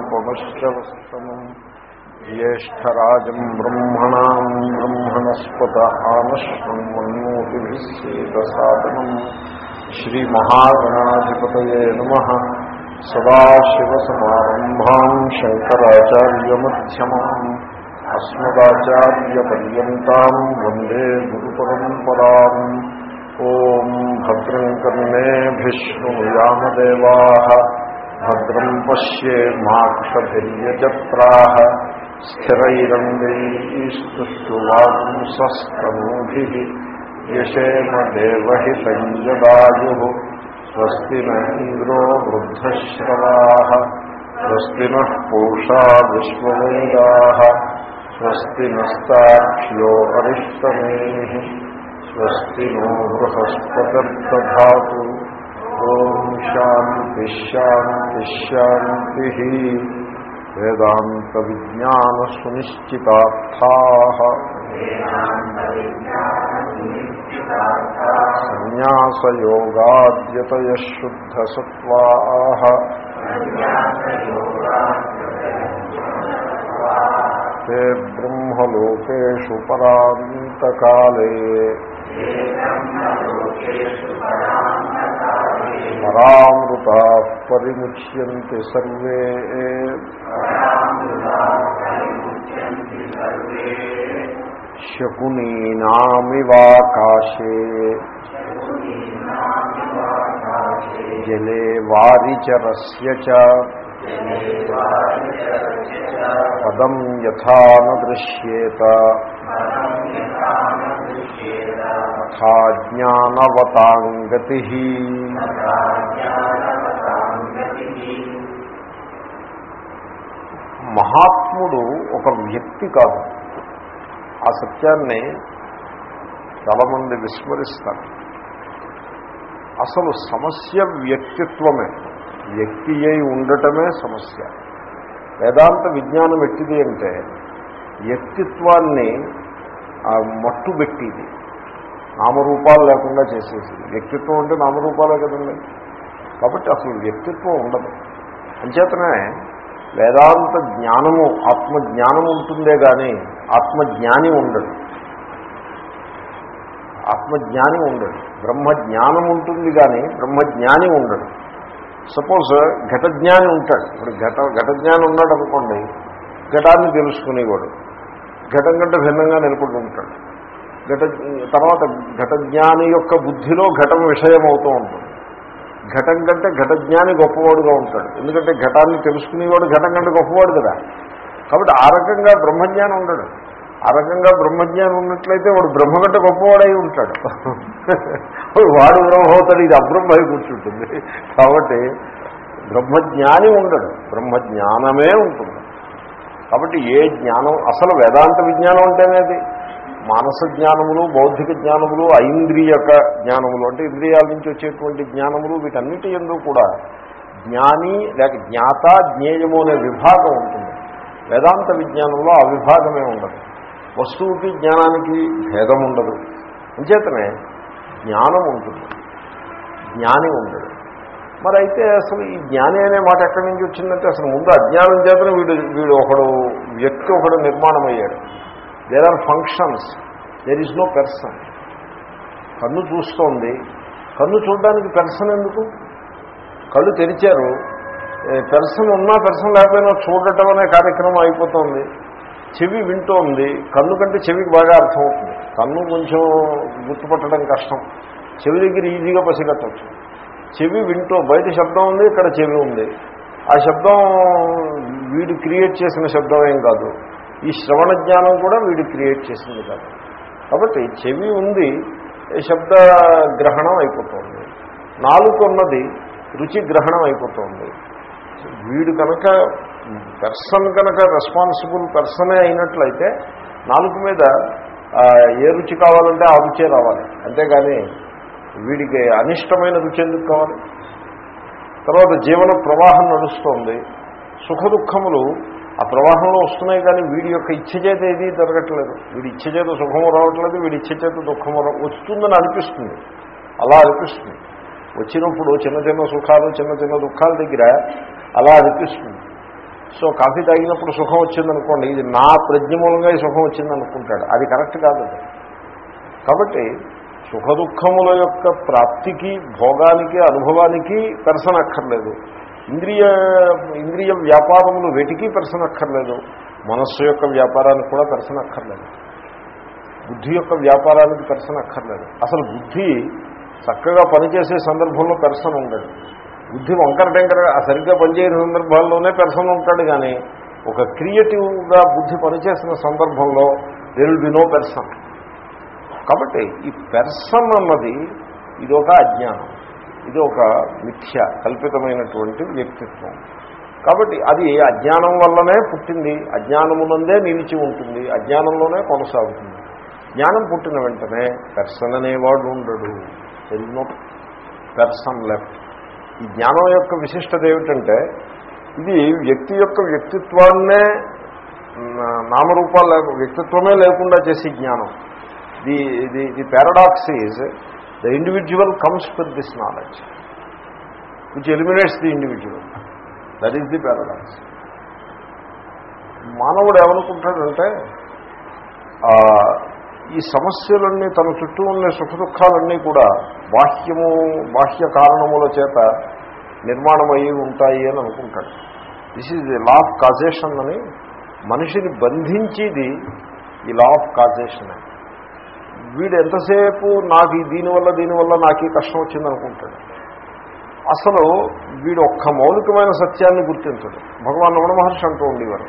उपमश्रवस्तमम् ज्येष्ठराजम् ब्रह्मणाम् ब्रह्मणस्पत आनश्वन्मन्मोतिभिः सेदसादनम् श्रीमहागणाधिपतये नमः सदाशिवसमारम्भाम् शङ्कराचार्यमध्यमाम् अस्मदाचार्यपर्यन्ताम् वन्दे गुरुपरम्पराम् ॐ भद्रम् कर्णेभिः शृणुयामदेवाः भद्रम् पश्ये माक्षभिर्यजत्राः स्थिरैरङ्गैस्तुष्टुवांसस्तनूभिः यशेम देवहितञ्जदायुः स्वस्ति न इन्द्रो वृद्धश्रवाः स्वस्ति नः पूषा विश्ववेदाः स्वस्ति नस्ताक्ष्यो अरिष्टमेः स्वस्ति नो बृहस्पतिर्दधातु ॐ शान्तिश्शान्तिश्शान्तिः वेदान्तविज्ञानसुनिश्चितार्थाः सन्न्यासयोगाद्यतयः शुद्धसत्त्वाः ते ब्रह्मलोकेषु परान्तकाले परामृताः परिमुच्यन्ते सर्वे शकुनीनामिवाकाशे जले वारिचरस्य च पदं यथा न दृश्येत तथा ज्ञानवताङ्गतिः మహాత్ముడు ఒక వ్యక్తి కాదు. ఆ సత్యాన్ని చాలామంది విస్మరిస్తారు. అసలు సమస్య వ్యక్తిత్వమే. వ్యక్తి అయి ఉండటమే సమస్య. వేదాంత విజ్ఞానం ఎట్టిది అంటే వ్యక్తిత్వాన్ని మట్టుబెట్టిది. నామరూపాలు లేకుండా చేసేసి. వ్యక్తిత్వం అంటే నామరూపాలే కదండి. కాబట్టి అసలు వ్యక్తిత్వం ఉండదు. అంచేతనే వేదాంత జ్ఞానము ఆత్మజ్ఞానం ఉంటుందే కానీ ఆత్మజ్ఞాని ఉండడు. ఆత్మజ్ఞాని ఉండడు. బ్రహ్మజ్ఞానం ఉంటుంది కానీ బ్రహ్మజ్ఞాని ఉండడు. సపోజ్ ఘటజ్ఞాని ఉంటాడు. ఇప్పుడు ఘట ఘటజ్ఞాని ఉన్నాడు అనుకోండి ఘటాన్ని తెలుసుకునేవాడు. ఘటం కంటే భిన్నంగా నిలబడి ఉంటాడు. ఘట తర్వాత ఘటజ్ఞాని యొక్క బుద్ధిలో ఘటం విషయం అవుతూ ఉంటుంది. ఘటం కంటే ఘటజ్ఞాని గొప్పవాడుగా ఉంటాడు. ఎందుకంటే ఘటాన్ని తెలుసుకునేవాడు ఘటం కంటే గొప్పవాడు కదా. కాబట్టి ఆ రకంగా బ్రహ్మజ్ఞానం ఉండడు. ఆ రకంగా బ్రహ్మజ్ఞానం ఉన్నట్లయితే వాడు బ్రహ్మ కంటే గొప్పవాడై ఉంటాడు. వాడు బ్రహ్మవుతాడు ఇది అబ్రహ్మై కూర్చుంటుంది. కాబట్టి బ్రహ్మజ్ఞాని ఉండడు. బ్రహ్మజ్ఞానమే ఉంటుంది. కాబట్టి ఏ జ్ఞానం అసలు వేదాంత విజ్ఞానం అంటేనేది? మానస జ్ఞానములు బౌద్ధిక జ్ఞానములు ఐంద్రియక జ్ఞానములు అంటే ఇంద్రియాల నుంచి వచ్చేటువంటి జ్ఞానములు వీటన్నిటి ఎందు కూడా జ్ఞాని లేక జ్ఞాత జ్ఞేయము అనే విభాగం ఉంటుంది. వేదాంత విజ్ఞానంలో ఆ విభాగమే ఉండదు. వస్తువుకి జ్ఞానానికి భేదం ఉండదు. అంచేతనే జ్ఞానం ఉంటుంది. జ్ఞాని ఉండదు మరి అయితే అసలు ఈ జ్ఞాని అనే మాట ఎక్కడి నుంచి వచ్చిందంటే అసలు ముందు అజ్ఞానం చేతనే వీడు వీడు ఒకడు వ్యక్తి ఒకడు నిర్మాణం అయ్యాడు there are functions there is no person కన్ను చూస్తోంది. కన్ను చూడడానికి పెర్సన్ ఎందుకు? కళ్ళు తెరిచారు. పెర్సన్ ఉన్నా పెర్సన్ లేకపోయినా చూడటం అనే కార్యక్రమం అయిపోతుంది. చెవి వింటోంది. కన్ను కంటే చెవికి బాగా అర్థమవుతుంది. కన్ను కొంచెం గుర్తుపట్టడం కష్టం. చెవి దగ్గర ఈజీగా పసిగట్టచ్చు. చెవి వింటూ బయట శబ్దం ఉంది ఇక్కడ చెవి ఉంది. ఆ శబ్దం వీడు క్రియేట్ చేసిన శబ్దం ఏం కాదు. ఈ శ్రవణ జ్ఞానం కూడా వీడు క్రియేట్ చేసింది కాదు. కాబట్టి చెవి ఉంది శబ్ద గ్రహణం అయిపోతుంది. నాలుగున్నది రుచి గ్రహణం అయిపోతుంది. వీడు కనుక పర్సన్ కనుక రెస్పాన్సిబుల్ పర్సనే అయినట్లయితే నాలుగు మీద ఏ రుచి కావాలంటే ఆ రుచే రావాలి. అంతేగాని వీడికి అనిష్టమైన రుచి ఎందుకు కావాలి? తర్వాత జీవన ప్రవాహం నడుస్తోంది. సుఖ దుఃఖములు ఆ ప్రవాహంలో వస్తున్నాయి కానీ వీడి యొక్క ఇచ్చ చేత ఏది జరగట్లేదు. వీడి ఇచ్చ చేత సుఖము రావట్లేదు వీడి ఇచ్చ చేత దుఃఖము రా వస్తుందని అనిపిస్తుంది. అలా అనిపిస్తుంది. వచ్చినప్పుడు చిన్న చిన్న సుఖాలు చిన్న చిన్న దుఃఖాల దగ్గర అలా అనిపిస్తుంది. సో కాఫీ తాగినప్పుడు సుఖం వచ్చిందనుకోండి ఇది నా ప్రజ్ఞ మూలంగా ఈ సుఖం వచ్చిందనుకుంటాడు. అది కరెక్ట్ కాదు. కాబట్టి సుఖ దుఃఖముల యొక్క ప్రాప్తికి భోగానికి అనుభవానికి పెరసనక్కర్లేదు. ఇంద్రియ ఇంద్రియ వ్యాపారములు వెటికి పెరసనక్కర్లేదు. మనస్సు యొక్క వ్యాపారానికి కూడా పెరసనక్కర్లేదు. బుద్ధి యొక్క వ్యాపారానికి పెరసనక్కర్లేదు. అసలు బుద్ధి చక్కగా పనిచేసే సందర్భంలో పెరసన ఉండదు. బుద్ధి వంకర టెంకర సరిగ్గా పనిచేయని సందర్భాల్లోనే పెరసన ఉంటాడు కానీ ఒక క్రియేటివ్గా బుద్ధి పనిచేసిన సందర్భంలో there will be no person. కాబట్టి ఈ పెర్సన్ అన్నది ఇది ఒక అజ్ఞానం. ఇది ఒక మిథ్య కల్పితమైనటువంటి వ్యక్తిత్వం. కాబట్టి అది అజ్ఞానం వల్లనే పుట్టింది. అజ్ఞానమునందే నిలిచి ఉంటుంది. అజ్ఞానంలోనే కొనసాగుతుంది. జ్ఞానం పుట్టిన వెంటనే పెర్సన్ అనేవాడు ఉండడు. దెర్ పెర్సన్ లెఫ్ట్ ఈ జ్ఞానం యొక్క విశిష్టత ఏమిటంటే ఇది వ్యక్తి యొక్క వ్యక్తిత్వాన్నే నామరూపాలు వ్యక్తిత్వమే లేకుండా చేసే జ్ఞానం. The the the paradox is the individual comes with this knowledge which eliminates the individual that is the paradox మానవుడు ఏమనుకుంటాడంటే ఈ సమస్యలన్నీ తన చుట్టూ ఉన్న సుఖ దుఃఖాలన్నీ కూడా బాహ్యము బాహ్య కారణముల చేత నిర్మాణమయ్యి ఉంటాయి అని అనుకుంటాడు. This is the law of causation అని మనిషిని బంధించేది ఈ లా ఆఫ్ కాజేషన్ వీడు ఎంతసేపు నాకు ఈ దీనివల్ల దీనివల్ల నాకు ఈ కష్టం వచ్చిందనుకుంటాడు అసలు వీడు ఒక్క మౌలికమైన సత్యాన్ని గుర్తించడు. భగవాన్ రమణ మహర్షి అంటూ ఉండేవారు.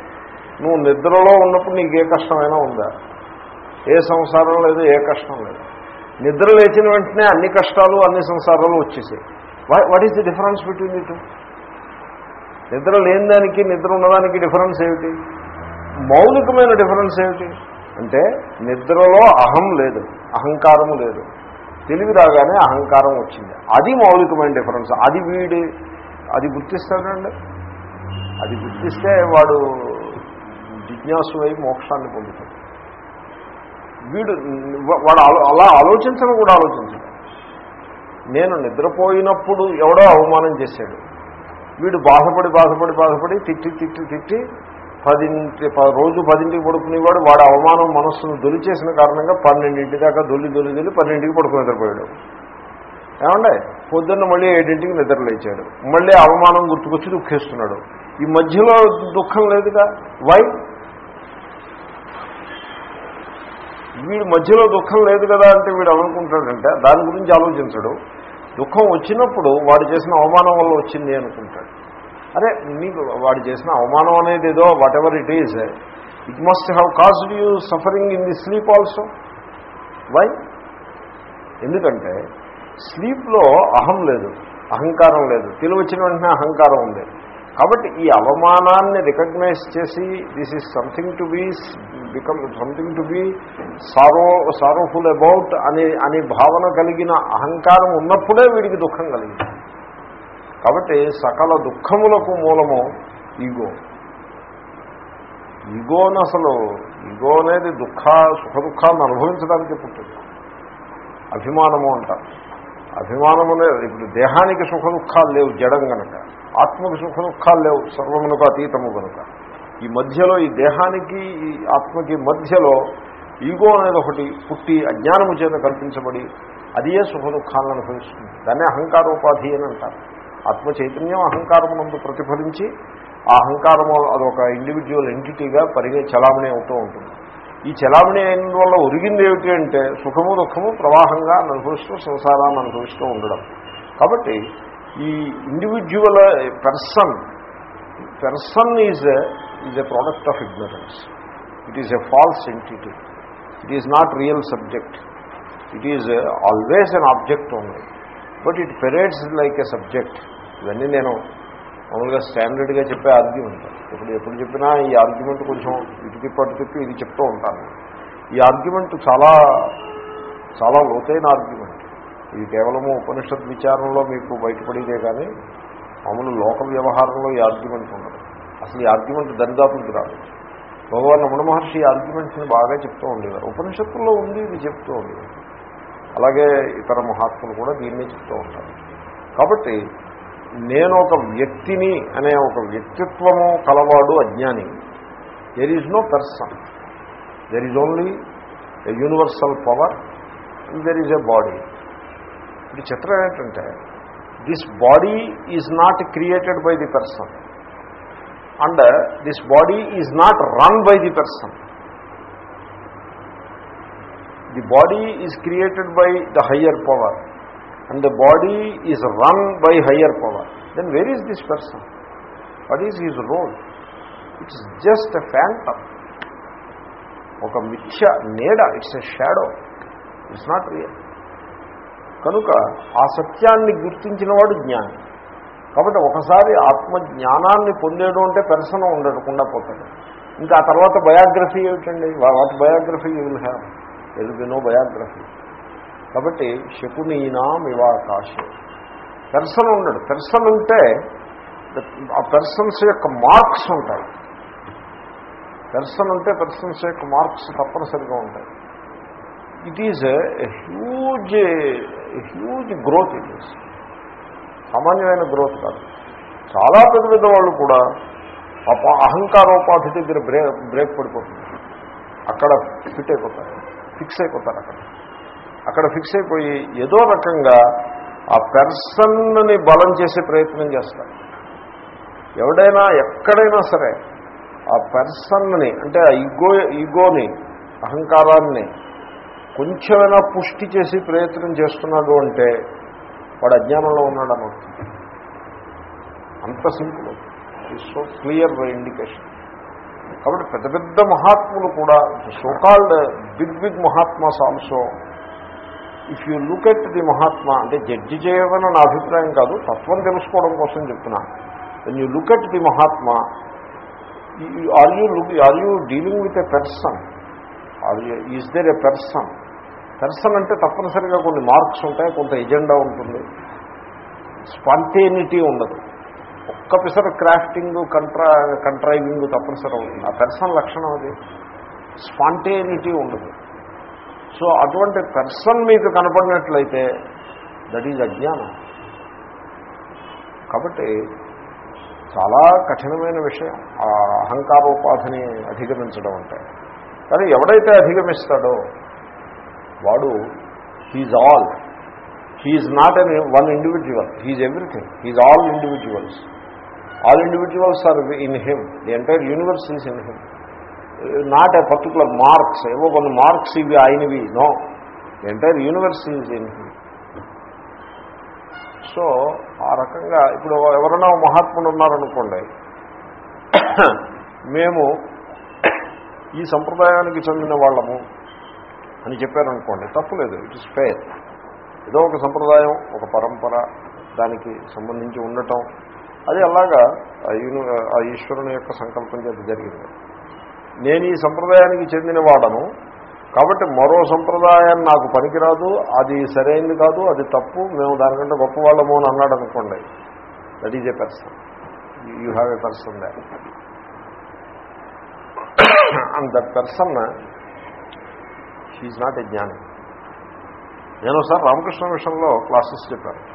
నువ్వు నిద్రలో ఉన్నప్పుడు నీకు ఏ కష్టమైనా ఉందా? ఏ సంసారం లేదు ఏ కష్టం లేదు. నిద్ర లేచిన వెంటనే అన్ని కష్టాలు అన్ని సంసారాలు వచ్చేసాయి. What is the difference between the నిద్ర లేని దానికి నిద్ర ఉన్నదానికి డిఫరెన్స్ ఏమిటి? మౌలికమైన డిఫరెన్స్ ఏమిటి? అంటే నిద్రలో అహం లేదు అహంకారము లేదు. తెలివి రాగానే అహంకారం వచ్చింది. అది మౌలికమైన డిఫరెన్స్. అది వీడి అది గుర్తిస్తాడండి? అది గుర్తిస్తే వాడు జిజ్ఞాసు అయి మోక్షాన్ని పొందుతాడు. వీడు వాడు అలా ఆలోచించను కూడా ఆలోచించడు. నేను నిద్రపోయినప్పుడు ఎవడో అవమానం చేశాడు. వీడు బాధపడి బాధపడి బాధపడి తిట్టి తిట్టి తిట్టి పదింటి రోజు పదింటికి పడుకునేవాడు వాడు అవమానం మనస్సును దొలిచేసిన కారణంగా పన్నెండింటి దాకా దొల్లి దొల్లి దొల్లి పన్నెండింటికి పడుకుని నిద్రపోయాడు. ఏమండే? పొద్దున్న మళ్ళీ ఏడింటికి నిద్రలేచాడు మళ్ళీ అవమానం గుర్తుకొచ్చి దుఃఖిస్తున్నాడు. ఈ మధ్యలో దుఃఖం లేదుగా? వై వీడు మధ్యలో దుఃఖం లేదు కదా అంటే వీడు అనుకుంటాడంటే దాని గురించి ఆలోచించడు. దుఃఖం వచ్చినప్పుడు వాడు చేసిన అవమానం వల్ల వచ్చింది అనుకుంటాడు. అరే మీకు వాడు చేసిన అవమానం అనేది ఏదో whatever it is it must have caused you suffering in the sleep also why ఎందుకంటే స్లీప్లో అహం లేదు అహంకారం లేదు. తెలివి వచ్చిన వెంటనే అహంకారం ఉంది. కాబట్టి ఈ అవమానాన్ని రికగ్నైజ్ చేసి this is something to be become something to be sorrow sorrowful about అని అని భావన కలిగిన అహంకారం ఉన్నప్పుడే వీడికి దుఃఖం కలిగింది. కాబట్టి సకల దుఃఖములకు మూలము ఈగో. ఈగోని అసలు ఈగో అనేది దుఃఖ సుఖ దుఃఖాలను అనుభవించడానికి పుట్టింది. అభిమానము అంటారు. అభిమానము అనేది ఇప్పుడు దేహానికి సుఖ దుఃఖాలు లేవు జడం కనుక ఆత్మకు సుఖ దుఃఖాలు లేవు. సర్వమునకు అతీతము కనుక ఈ మధ్యలో ఈ దేహానికి ఈ ఆత్మకి మధ్యలో ఈగో అనేది ఒకటి పుట్టి అజ్ఞానము చేత కల్పించబడి అదే సుఖ దుఃఖాలను అనుభవిస్తుంది. దాన్నే అహంకారోపాధి అని అంటారు. ఆత్మ చైతన్యం అహంకారమునందు ప్రతిఫలించి ఆ అహంకారము అదొక ఇండివిజువల్ ఎంటిటీగా పరిగే చలామణి అవుతూ ఉంటుంది. ఈ చలామణి అయిన వల్ల ఒరిగింది ఏమిటి అంటే సుఖము దుఃఖము ప్రవాహంగా అనుభవిస్తూ సంసారాన్ని అనుభవిస్తూ ఉండడం. కాబట్టి ఈ individual person person is is a product of ignorance it is a false entity it is not real subject it is always an object only but it parades like a subject ఇవన్నీ నేను మామూలుగా స్టాండర్డ్గా చెప్పే argument ఇప్పుడు ఎప్పుడు చెప్పినా ఈ argument కొంచెం ఇటు పట్టు చెప్పి తిప్పి ఇది చెప్తూ ఉంటాను. ఈ ఆర్గ్యుమెంట్ చాలా చాలా లోతైన ఆర్గ్యుమెంట్. ఇది కేవలము ఉపనిషత్ విచారంలో మీకు బయటపడేదే కానీ మామూలు లోక వ్యవహారంలో ఈ ఆర్గ్యుమెంట్ ఉండదు. అసలు ఈ ఆర్గ్యుమెంట్ దరిదాపులకు రాదు. భగవాన్ రమణ మహర్షి ఈ ఆర్గ్యుమెంట్స్ని బాగా చెప్తూ ఉండేవారు. ఉపనిషత్తుల్లో ఉంది ఇది చెప్తూ ఉండేవారు. అలాగే ఇతర మహాత్ములు కూడా దీన్నే చెప్తూ ఉంటారు. కాబట్టి నేను ఒక వ్యక్తిని అనే ఒక వ్యక్తిత్వము కలవాడు అజ్ఞాని. There is no person there is only a universal power and there is a body ఇది చిత్రం ఏంటంటే this body is not created by the person and this body is not run by the person the body is created by the higher power and the body is run by higher power then where is this person what is his role it's just a phantom ఒక మిథ్య నీడ it's a shadow it's not real కనుక ఆ సత్యాన్ని గుర్తించిన వాడు జ్ఞాని. కాబట్టి ఒకసారి ఆత్మజ్ఞానాన్ని పొందేయడం అంటే పెర్సన్ ఉండకుండా పోతాడు ఇంకా ఆ తర్వాత బయోగ్రఫీ ఏమిటండి? What biography you will have L B no biography కాబట్టి శకునీనాం ఇవాకాశం. పెర్సన్ ఉండడు. పెర్సన్ ఉంటే ఆ పెర్సన్స్ యొక్క మార్క్స్ ఉంటాయి. పెర్సన్ ఉంటే పెర్సన్స్ యొక్క మార్క్స్ తప్పనిసరిగా ఉంటాయి. It is huge huge growth it is సామాన్యమైన గ్రోత్ కాదు. చాలా పెద్ద పెద్ద వాళ్ళు కూడా అప అహంకారోపాధి దగ్గర బ్రేక్ బ్రేక్ పడిపోతుంది అక్కడ ఫిట్ అయిపోతారు. ఫిక్స్ అయిపోతారు అక్కడ. అక్కడ ఫిక్స్ అయిపోయి ఏదో రకంగా ఆ పెర్సన్ని బలం చేసే ప్రయత్నం చేస్తారు. ఎవడైనా ఎక్కడైనా సరే ఆ పెర్సన్ని అంటే ఆ ఈగో ఈగోని అహంకారాన్ని కొంచెమైనా పుష్టి చేసి ప్రయత్నం చేస్తున్నాడు అంటే వాడు అజ్ఞానంలో ఉన్నాడు అనర్థం అంత సింపుల్ సో క్లియర్ ఇండికేషన్ కాబట్టి పెద్ద పెద్ద మహాత్ములు కూడా so called big big mahatmas also if you look at the mahatma అంటే జడ్జి చేయమని నా అభిప్రాయం కాదు తత్వం తెలుసుకోవడం కోసం చెప్తున్నా. When you look at the mahatma are you look are you dealing with a person are you is there a person person అంటే తప్పనిసరిగా కొన్ని మార్క్స్ ఉంటాయి కొంత ఎజెండా ఉంటుంది. స్పాంటేనిటీ ఉండదు. ఒక్క పిసర క్రాఫ్టింగ్ కంట్రా కంట్రైవింగ్ తప్పనిసరి అవుతుంది. ఆ పెర్సన్ లక్షణం అది. స్పాంటేనిటీ ఉండదు. సో అటువంటి పెర్సన్ మీకు కనపడినట్లయితే దట్ ఈజ్ అజ్ఞానం. కాబట్టి చాలా కఠినమైన విషయం. ఆ అహంకారోపాధిని అధిగమించడం అంటే. కానీ ఎవడైతే అధిగమిస్తాడో వాడు he's all he's not an one individual he's everything he's all individuals all individuals are in him the entire universe is in him not a particular marks ఏవో కొన్ని మార్క్స్ ఇవి ఆయనవి no entire universe is in so ఆ రకంగా ఇప్పుడు ఎవరైనా మహాత్ముడు ఉన్నారనుకోండి మేము ఈ సంప్రదాయానికి చెందిన వాళ్ళము అని చెప్పారనుకోండి తప్పులేదు ఇట్ ఇస్ ఫేర్ ఏదో ఒక సంప్రదాయం ఒక పరంపర దానికి సంబంధించి ఉండటం అది అలాగా ఆ ఈశ్వరుని యొక్క సంకల్పం చేత జరిగింది. నేను ఈ సంప్రదాయానికి చెందినవాడను. కాబట్టి మరో సంప్రదాయం నాకు పనికిరాదు. అది సరైనది కాదు అది తప్పు. మేము దానికంటే గొప్పవాళ్ళము అని అన్నాడు అనుకోండి. That is a person you have a person the and that person she's not a జ్ఞాని నేను సార్ రామకృష్ణ మిషన్లో క్లాసెస్ చెప్పాను.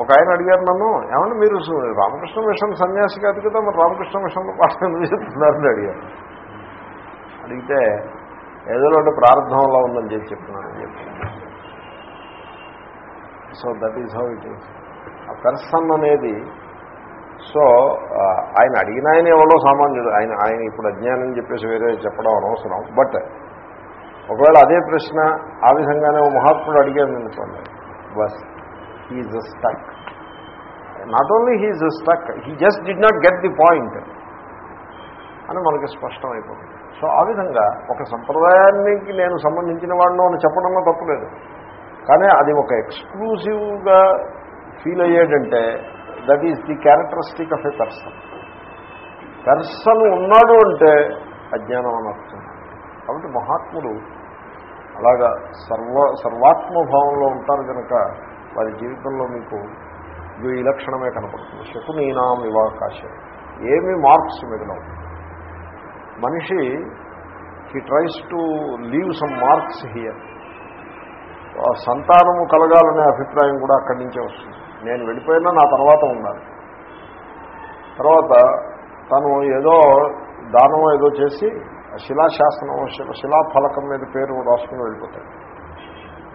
ఒక ఆయన అడిగారు నన్ను ఏమంటే మీరు రామకృష్ణ మిషన్ సన్యాసి కాదు కదా మరి రామకృష్ణ మిషన్లో పాఠం ఎందుకు చెప్తున్నారని అడిగారు. అడిగితే ఏదో అంటే ప్రారంభంలో ఉందని చెప్పి చెప్తున్నాను. చెప్పి. So that is how it is a person అనేది సో ఆయన అడిగిన ఆయన ఎవరో సామాన్యుడు ఆయన ఆయన ఇప్పుడు అజ్ఞానం చెప్పేసి వేరే చెప్పడం అనవసరం. బట్ ఒకవేళ అదే ప్రశ్న ఆ విధంగానే ఓ మహాత్ముడు అడిగాను అనుకోండి bus. He's stuck not only he's stuck he just did not get the point అని మనకి స్పష్టమైపోతుంది. సో ఆ విధంగా ఒక సంప్రదాయానికి నేను సంబంధించిన వాడినో అని చెప్పడంలో తప్పలేదు. కానీ అది ఒక ఎక్స్క్లూజివ్గా feel అయ్యేటంటే that is the characteristic of a person person ఉన్నాడు అంటే అజ్ఞానం అని అర్థం. కాబట్టి మహాత్ముడు అలాగా సర్వ సర్వాత్మభావంలో ఉంటారు కనుక వారి జీవితంలో మీకు ఈ లక్షణమే కనపడుతుంది. శకునీనాం వివాకాశం. ఏమి మార్క్స్ మిగలవు మనిషి he tries to leave some marks here సంతానము కలగాలనే అభిప్రాయం కూడా అక్కడి నుంచే వస్తుంది. నేను వెళ్ళిపోయినా నా తర్వాత ఉండాలి. తర్వాత తను ఏదో దానం ఏదో చేసి శిలాశాసనం శిలా శిలాఫలకం మీద పేరు రాసుకుని వెళ్ళిపోతాడు.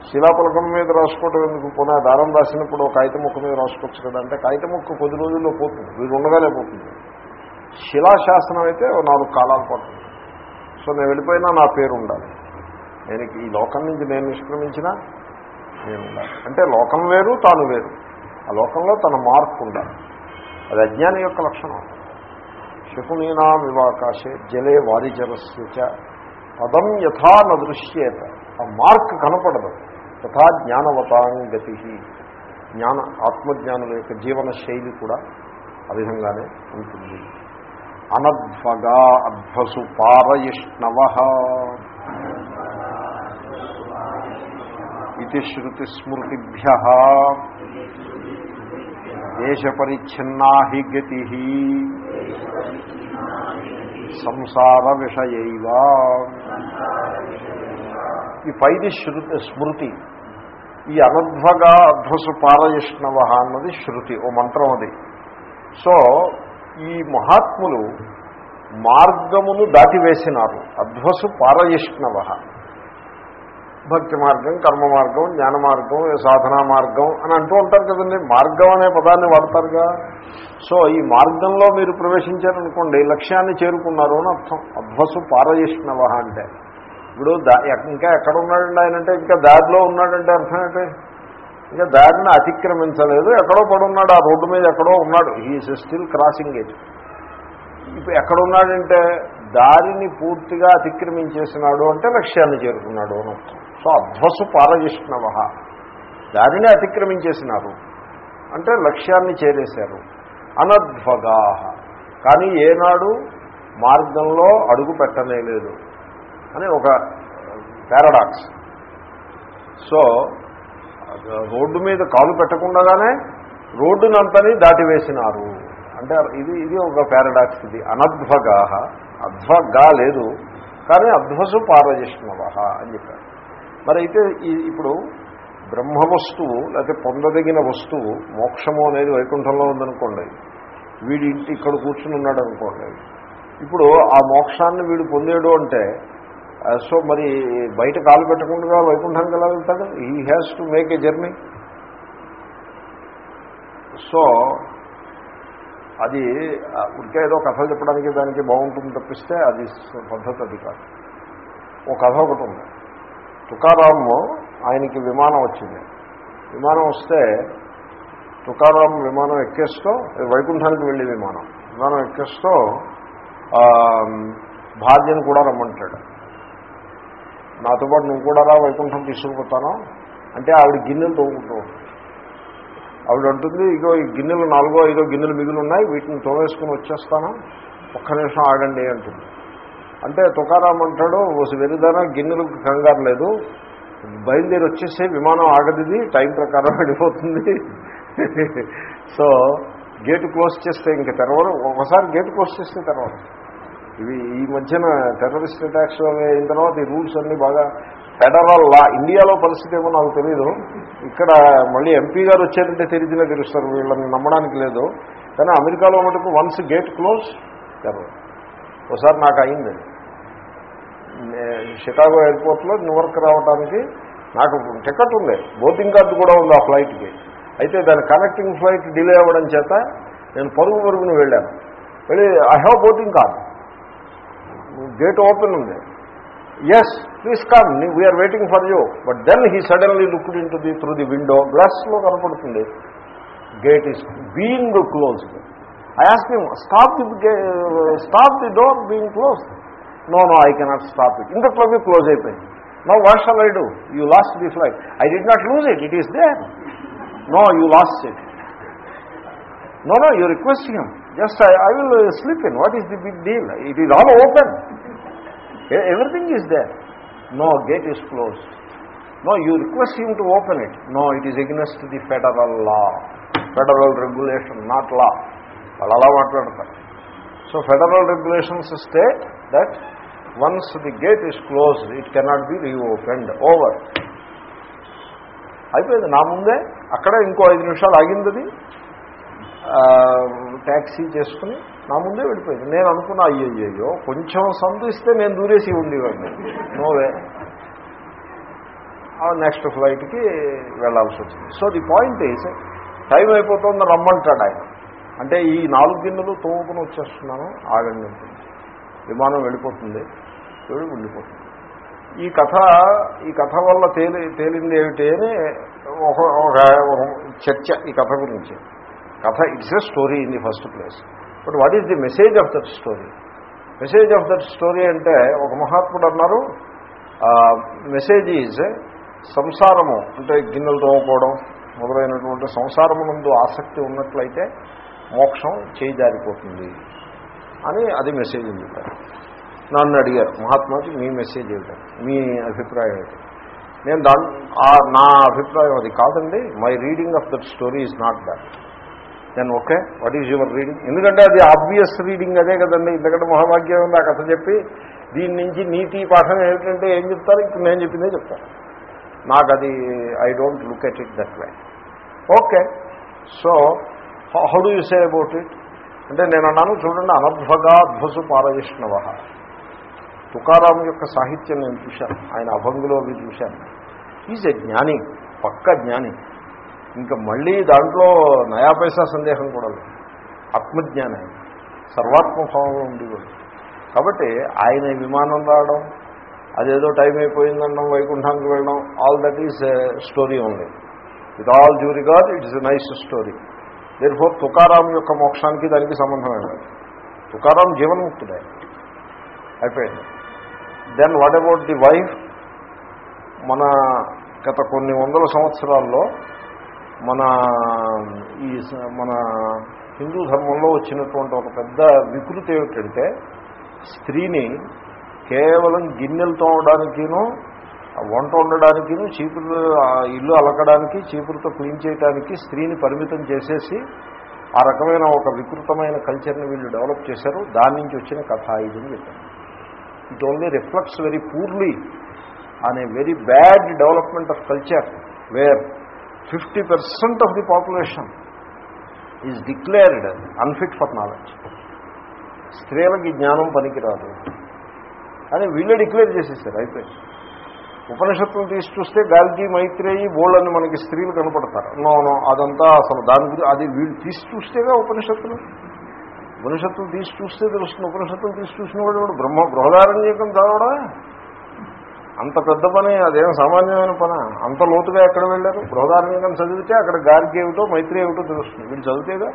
శిలాఫలకం మీద రాసుకోవటం ఎందుకు? పోనీ దారం రాసినప్పుడు ఒక కాగితం ముక్క మీద రాసుకోవచ్చు కదా. అంటే కాగితం ముక్క కొద్ది రోజుల్లో పోతుంది. వీరు ఉండగానే పోతుంది. శిలాశాసనం అయితే ఓ నాలుగు కాలాలు పడుతుంది. సో నేను వెళ్ళిపోయినా నా పేరు ఉండాలి. నేను ఈ లోకం నుంచి నేను నిష్క్రమించినా నేను ఉండాలి. అంటే లోకం వేరు తాను వేరు. ఆ లోకంలో తన మార్పు ఉండాలి. అది అజ్ఞాని యొక్క లక్షణం. శకునీనా వివాకాశే జలే వారిజలస్య పదం యథా నదృశ్యేత ఆ మార్క్ కనపడదు. తథా జ్ఞానవతాంగతి జ్ఞాన ఆత్మజ్ఞానుల యొక్క జీవన శైలి కూడా ఆ విధంగానే ఉంటుంది అనధ్వగా అధ్వసు పారయిష్ణవ ఇది శృతిస్మృతిభ్య దేశపరిచ్ఛిన్నా హి గతి సంసార విషయైవ ఈ పైది శృతి స్మృతి. ఈ అనధ్వగా అధ్వసు పారయష్ణవ అన్నది శృతి ఓ మంత్రం అది. సో ఈ మహాత్ములు మార్గమును దాటివేసినారు. అధ్వసు పారయిష్ణవ భక్తి మార్గం కర్మ మార్గం జ్ఞాన మార్గం సాధనా మార్గం అని అంటూ ఉంటారు కదండి. మార్గం అనే పదాన్ని వాడతారుగా. సో ఈ మార్గంలో మీరు ప్రవేశించారనుకోండి లక్ష్యాన్ని చేరుకున్నారు అని అర్థం. అధ్వసు పారయిష్ణవ అంటే. ఇప్పుడు దా ఇంకా ఎక్కడ ఉన్నాడండి ఆయన అంటే ఇంకా దారిలో ఉన్నాడంటే అర్థం ఏంటి? ఇంకా దారిని అతిక్రమించలేదు. ఎక్కడో పడున్నాడు ఆ రోడ్డు మీద ఎక్కడో ఉన్నాడు. ఈజ్ స్టిల్ క్రాసింగ్ ఏజ్ ఇప్పుడు ఎక్కడ ఉన్నాడంటే దారిని పూర్తిగా అతిక్రమించేసినాడు అంటే లక్ష్యాన్ని చేరుకున్నాడు అని అర్థం. సో అధ్వసు పారజిష్ణవ దారిని అతిక్రమించేసినారు. అంటే లక్ష్యాన్ని చేరేశారు. అనధ్వగా కానీ ఏనాడు మార్గంలో అడుగు పెట్టనేలేదు. అని ఒక పారాడాక్స్ సో రోడ్డు మీద కాలు పెట్టకుండానే రోడ్డునంతని దాటివేసినారు. అంటే ఇది ఇది ఒక పారాడాక్స్ ఇది. అనధ్వగా అధ్వగా లేదు. కానీ అధ్వసు పారజిష్ణవ అని చెప్పారు. మరి అయితే ఈ- ఇప్పుడు బ్రహ్మ వస్తువు లేకపోతే పొందదగిన వస్తువు మోక్షము అనేది వైకుంఠంలో ఉందనుకోండి. వీడి ఇంటి ఇక్కడ కూర్చుని ఉన్నాడు అనుకోండి ఇప్పుడు ఆ మోక్షాన్ని వీడు పొందాడు అంటే సో మరి బయట కాలు పెట్టకుండా వైకుంఠానికి ఎలా వెళ్తాడు? He has to make a journey so అది ఆ, ఉడికే ఏదో కథలు చెప్పడానికి దానికి బాగుంటుంది తప్పిస్తే అది పద్ధతి అది కాదు. ఓ కథ ఒకటి ఉంది. తుకారాము ఆయనకి విమానం వచ్చింది. విమానం వస్తే తుకారాం విమానం ఎక్కేస్తూ వైకుంఠానికి వెళ్ళి విమానం. విమానం ఎక్కేస్తూ భార్యను కూడా రమ్మంటాడు. నాతో పాటు నువ్వు కూడా రా వైకుంఠం తీసుకుపోతాను అంటే ఆవిడ గిన్నెలు తోముకుంటూ ఆవిడ అంటుంది ఇగో ఈ గిన్నెలు నాలుగో ఐదో గిన్నెలు మిగిలి ఉన్నాయి వీటిని తోవేసుకుని వచ్చేస్తాను. ఒక్క నిమిషం ఆడండి అంటుంది. అంటే తుకారాం అంటాడు వెరిదానా గిన్నెలకు కంగారు లేదు. బయలుదేరి వచ్చేసే విమానం ఆగదిది టైం ప్రకారం వెళ్ళిపోతుంది సో గేటు క్లోజ్ చేస్తే ఇంక తెరవరు. ఒకసారి గేటు క్లోజ్ చేస్తే తెరవరు. ఇవి ఈ మధ్యన టెర్రరిస్ట్ అటాక్స్ అవి అయిన తర్వాత ఈ రూల్స్ అన్నీ బాగా ఫెడరల్ లా ఇండియాలో పరిస్థితి ఏమో నాకు తెలియదు ఇక్కడ మళ్ళీ ఎంపీ గారు వచ్చారంటే తెలిసినా తెలుస్తారు వీళ్ళని నమ్మడానికి లేదు. కానీ అమెరికాలో మటుకు వన్స్ గేట్ క్లోజ్ టెర్రర్ ఒకసారి నాకు అయింది షికాగో ఎయిర్పోర్ట్లో న్యూయార్క్ రావడానికి నాకు టికెట్ ఉంది. బోర్డింగ్ కార్డు కూడా ఉంది ఆ ఫ్లైట్కి. అయితే దాని కనెక్టింగ్ ఫ్లైట్ డిలే అవ్వడం చేత నేను పరుగు పరుగును వెళ్ళాను. వెళ్ళి I have boarding card gate open ఉంది yes please come we are waiting for you but then he suddenly looked in to the through the window గ్లాస్లో కనపడుతుంది gate is being closed I ask him stop the stop the door being close no no I cannot stop it ఇంతట్లోకి close అయిపోయింది no what shall I do you lost the flight I did not lose it it is there no you lost it no no you request him just I I will sleep in what is the big deal it is all open everything is there no gate is close no you request him to open it no it is against the federal law federal regulation not law వాళ్ళు అలా మాట్లాడతారు so federal regulations state that once the gate is close it cannot be reopened over అయిపోయింది నా ముందే అక్కడ ఇంకో ఐదు నిమిషాలు ఆగింది అది ఆ, ట్యాక్సీ చేసుకుని నా ముందే వెళ్ళిపోయింది. నేను అనుకున్నా అయ్యయ్యో కొంచెం సందు నేను దూరేసి ఉండేవాడిని. నోవే నెక్స్ట్ ఫ్లైట్కి వెళ్ళాల్సి వచ్చింది. So the point is time అయిపోతుంది రమ్మంటాడు ఆయన. అంటే ఈ నాలుగు గిన్నెలు తోముకుని వచ్చేస్తున్నాను ఆగండి విమానం వెళ్ళిపోతుంది వెళ్ళి ఉండిపోతుంది. ఈ కథ ఈ కథ వల్ల తేలి తేలింది ఏమిటి అని ఒక ఒక ఒక చర్చ ఈ కథ గురించి. కథ it's a story in the first place. But what is the message of that story? Message of that story అంటే ఒక మహాత్ముడు అన్నారు మెసేజ్ ఈజ్ సంసారము అంటే గిన్నెలు తోముకోవడం మొదలైనటువంటి సంసారము ఆసక్తి ఉన్నట్లయితే మోక్షం చేయిదారిపోతుంది అని అది మెసేజ్ అని చెప్పారు నన్ను అడిగారు మహాత్మాకి మీ మెసేజ్ ఏమిటని మీ అభిప్రాయం ఏంటి నేను దాని ఆ- నా అభిప్రాయం అది కాదండి my reading of that story is not that. Then okay what is your reading ఎందుకంటే అది ఆబ్వియస్ రీడింగ్ అదే కదండి. ఎందుకంటే మహాభాగ్యం ఉంది? ఆ కథ చెప్పి దీని నుంచి నీతి పాఠం ఏమిటంటే ఏం చెప్తారు? ఇప్పుడు నేను చెప్పిందే చెప్తాను. నాకు అది I don't look at it that way okay so how do you say about it అంటే నేను అన్నాను చూడండి అనధ్వగా ధ్వసు పారవిష్ణవ తుకారాం యొక్క సాహిత్యం నేను చూశాను. ఆయన అభంగులో అవి చూశాను ఈజ్ ఎ జ్ఞాని పక్క జ్ఞాని. ఇంకా మళ్ళీ దాంట్లో నయాపైసా సందేహం కూడా లేదు. ఆత్మజ్ఞానం. సర్వాత్మభావంలో ఉండేవాడు కాబట్టి ఆయన విమానం రావడం అదేదో టైం అయిపోయిందన్నాం వైకుంఠానికి వెళ్ళడం all that is story only. With all due regard it's a nice story. Therefore Tukaram యొక్క మోక్షానికి దానికి సంబంధం తుకారాం జీవన్ముక్తుడే. అయిపోయింది. Then what about the wife మన గత కొన్ని వందల సంవత్సరాల్లో మన ఈ మన హిందూ ధర్మంలో వచ్చినటువంటి ఒక పెద్ద వికృతి ఏమిటంటే స్త్రీని కేవలం గిన్నెలు తోమడానికిను వంట వండడానికిను చీపురు ఇల్లు అలకడానికి చీపురుతో క్లీన్ చేయడానికి స్త్రీని పరిమితం చేసేసి ఆ రకమైన ఒక వికృతమైన కల్చర్ని వీళ్ళు డెవలప్ చేశారు. దాని నుంచి వచ్చిన కథ ఇది అని చెప్పారు it only reflects very poorly on a very bad development of culture where fifty percent of the population is declared unfit for knowledge. స్త్రీలకి జ్ఞానం పనికిరాదు. కానీ వీళ్ళే డిక్లేర్ చేసేసారు అయితే ఉపనిషత్తులు తీసి చూస్తే గాలికి మైత్రేయి బోళ్ళని మనకి స్త్రీలు కనపడతారు. నో నో అదంతా అసలు దాని గురించి అది వీళ్ళు తీసి చూస్తేగా ఉపనిషత్తులు. ఉపనిషత్తులు తీసి చూస్తే తెలుస్తుంది. ఉపనిషత్తులు తీసి చూసిన వాడు వాడు బ్రహ్మ బృహదారణ్యకం చదవడా అంత పెద్ద పని అదేం సామాన్యమైన పని? అంత లోతుగా ఎక్కడ వెళ్ళారు? బృహదార్మికం చదివితే అక్కడ గారికి ఏమిటో మైత్రి ఏమిటో తెలుస్తుంది. వీళ్ళు చదివితేగా?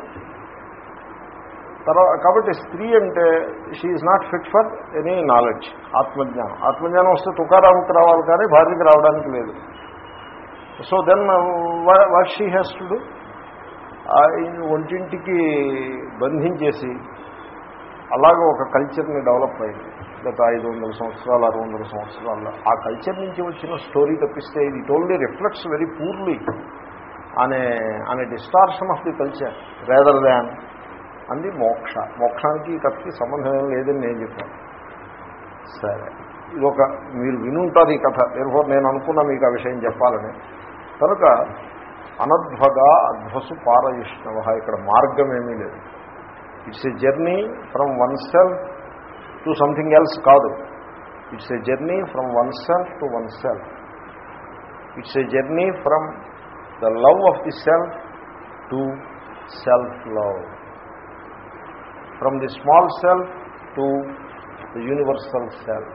తర్వాత కాబట్టి స్త్రీ అంటే she is not fit for any knowledge ఆత్మజ్ఞానం. ఆత్మజ్ఞానం వస్తే తుకారాముకి రావాలి కానీ భార్యకి రావడానికి లేదు. So then what she has to do ఒంటింటికి బంధించేసి అలాగే ఒక కల్చర్ని డెవలప్ అయింది. గత ఐదు వందల సంవత్సరాలు ఆరు వందల సంవత్సరాలు ఆ కల్చర్ నుంచి వచ్చిన స్టోరీ తప్పిస్తే ఇది it only reflects very poorly అనే అనే distortion of the culture rather than అంది మోక్ష. మోక్షానికి ఈ కథకి సంబంధం ఏం లేదని నేను చెప్పాను. సరే. ఇది ఒక మీరు వినుంటారు ఈ కథ. ఎరుహో నేను అనుకున్నా మీకు ఆ విషయం చెప్పాలని. కనుక అనధ్వగా అధ్వసు పారయిష్ణవ. ఇక్కడ మార్గం ఏమీ లేదు. It's a journey from one self to something else కాదు. It's a journey from one self to one self it's a journey from the love of the self to self love from the small self to the universal self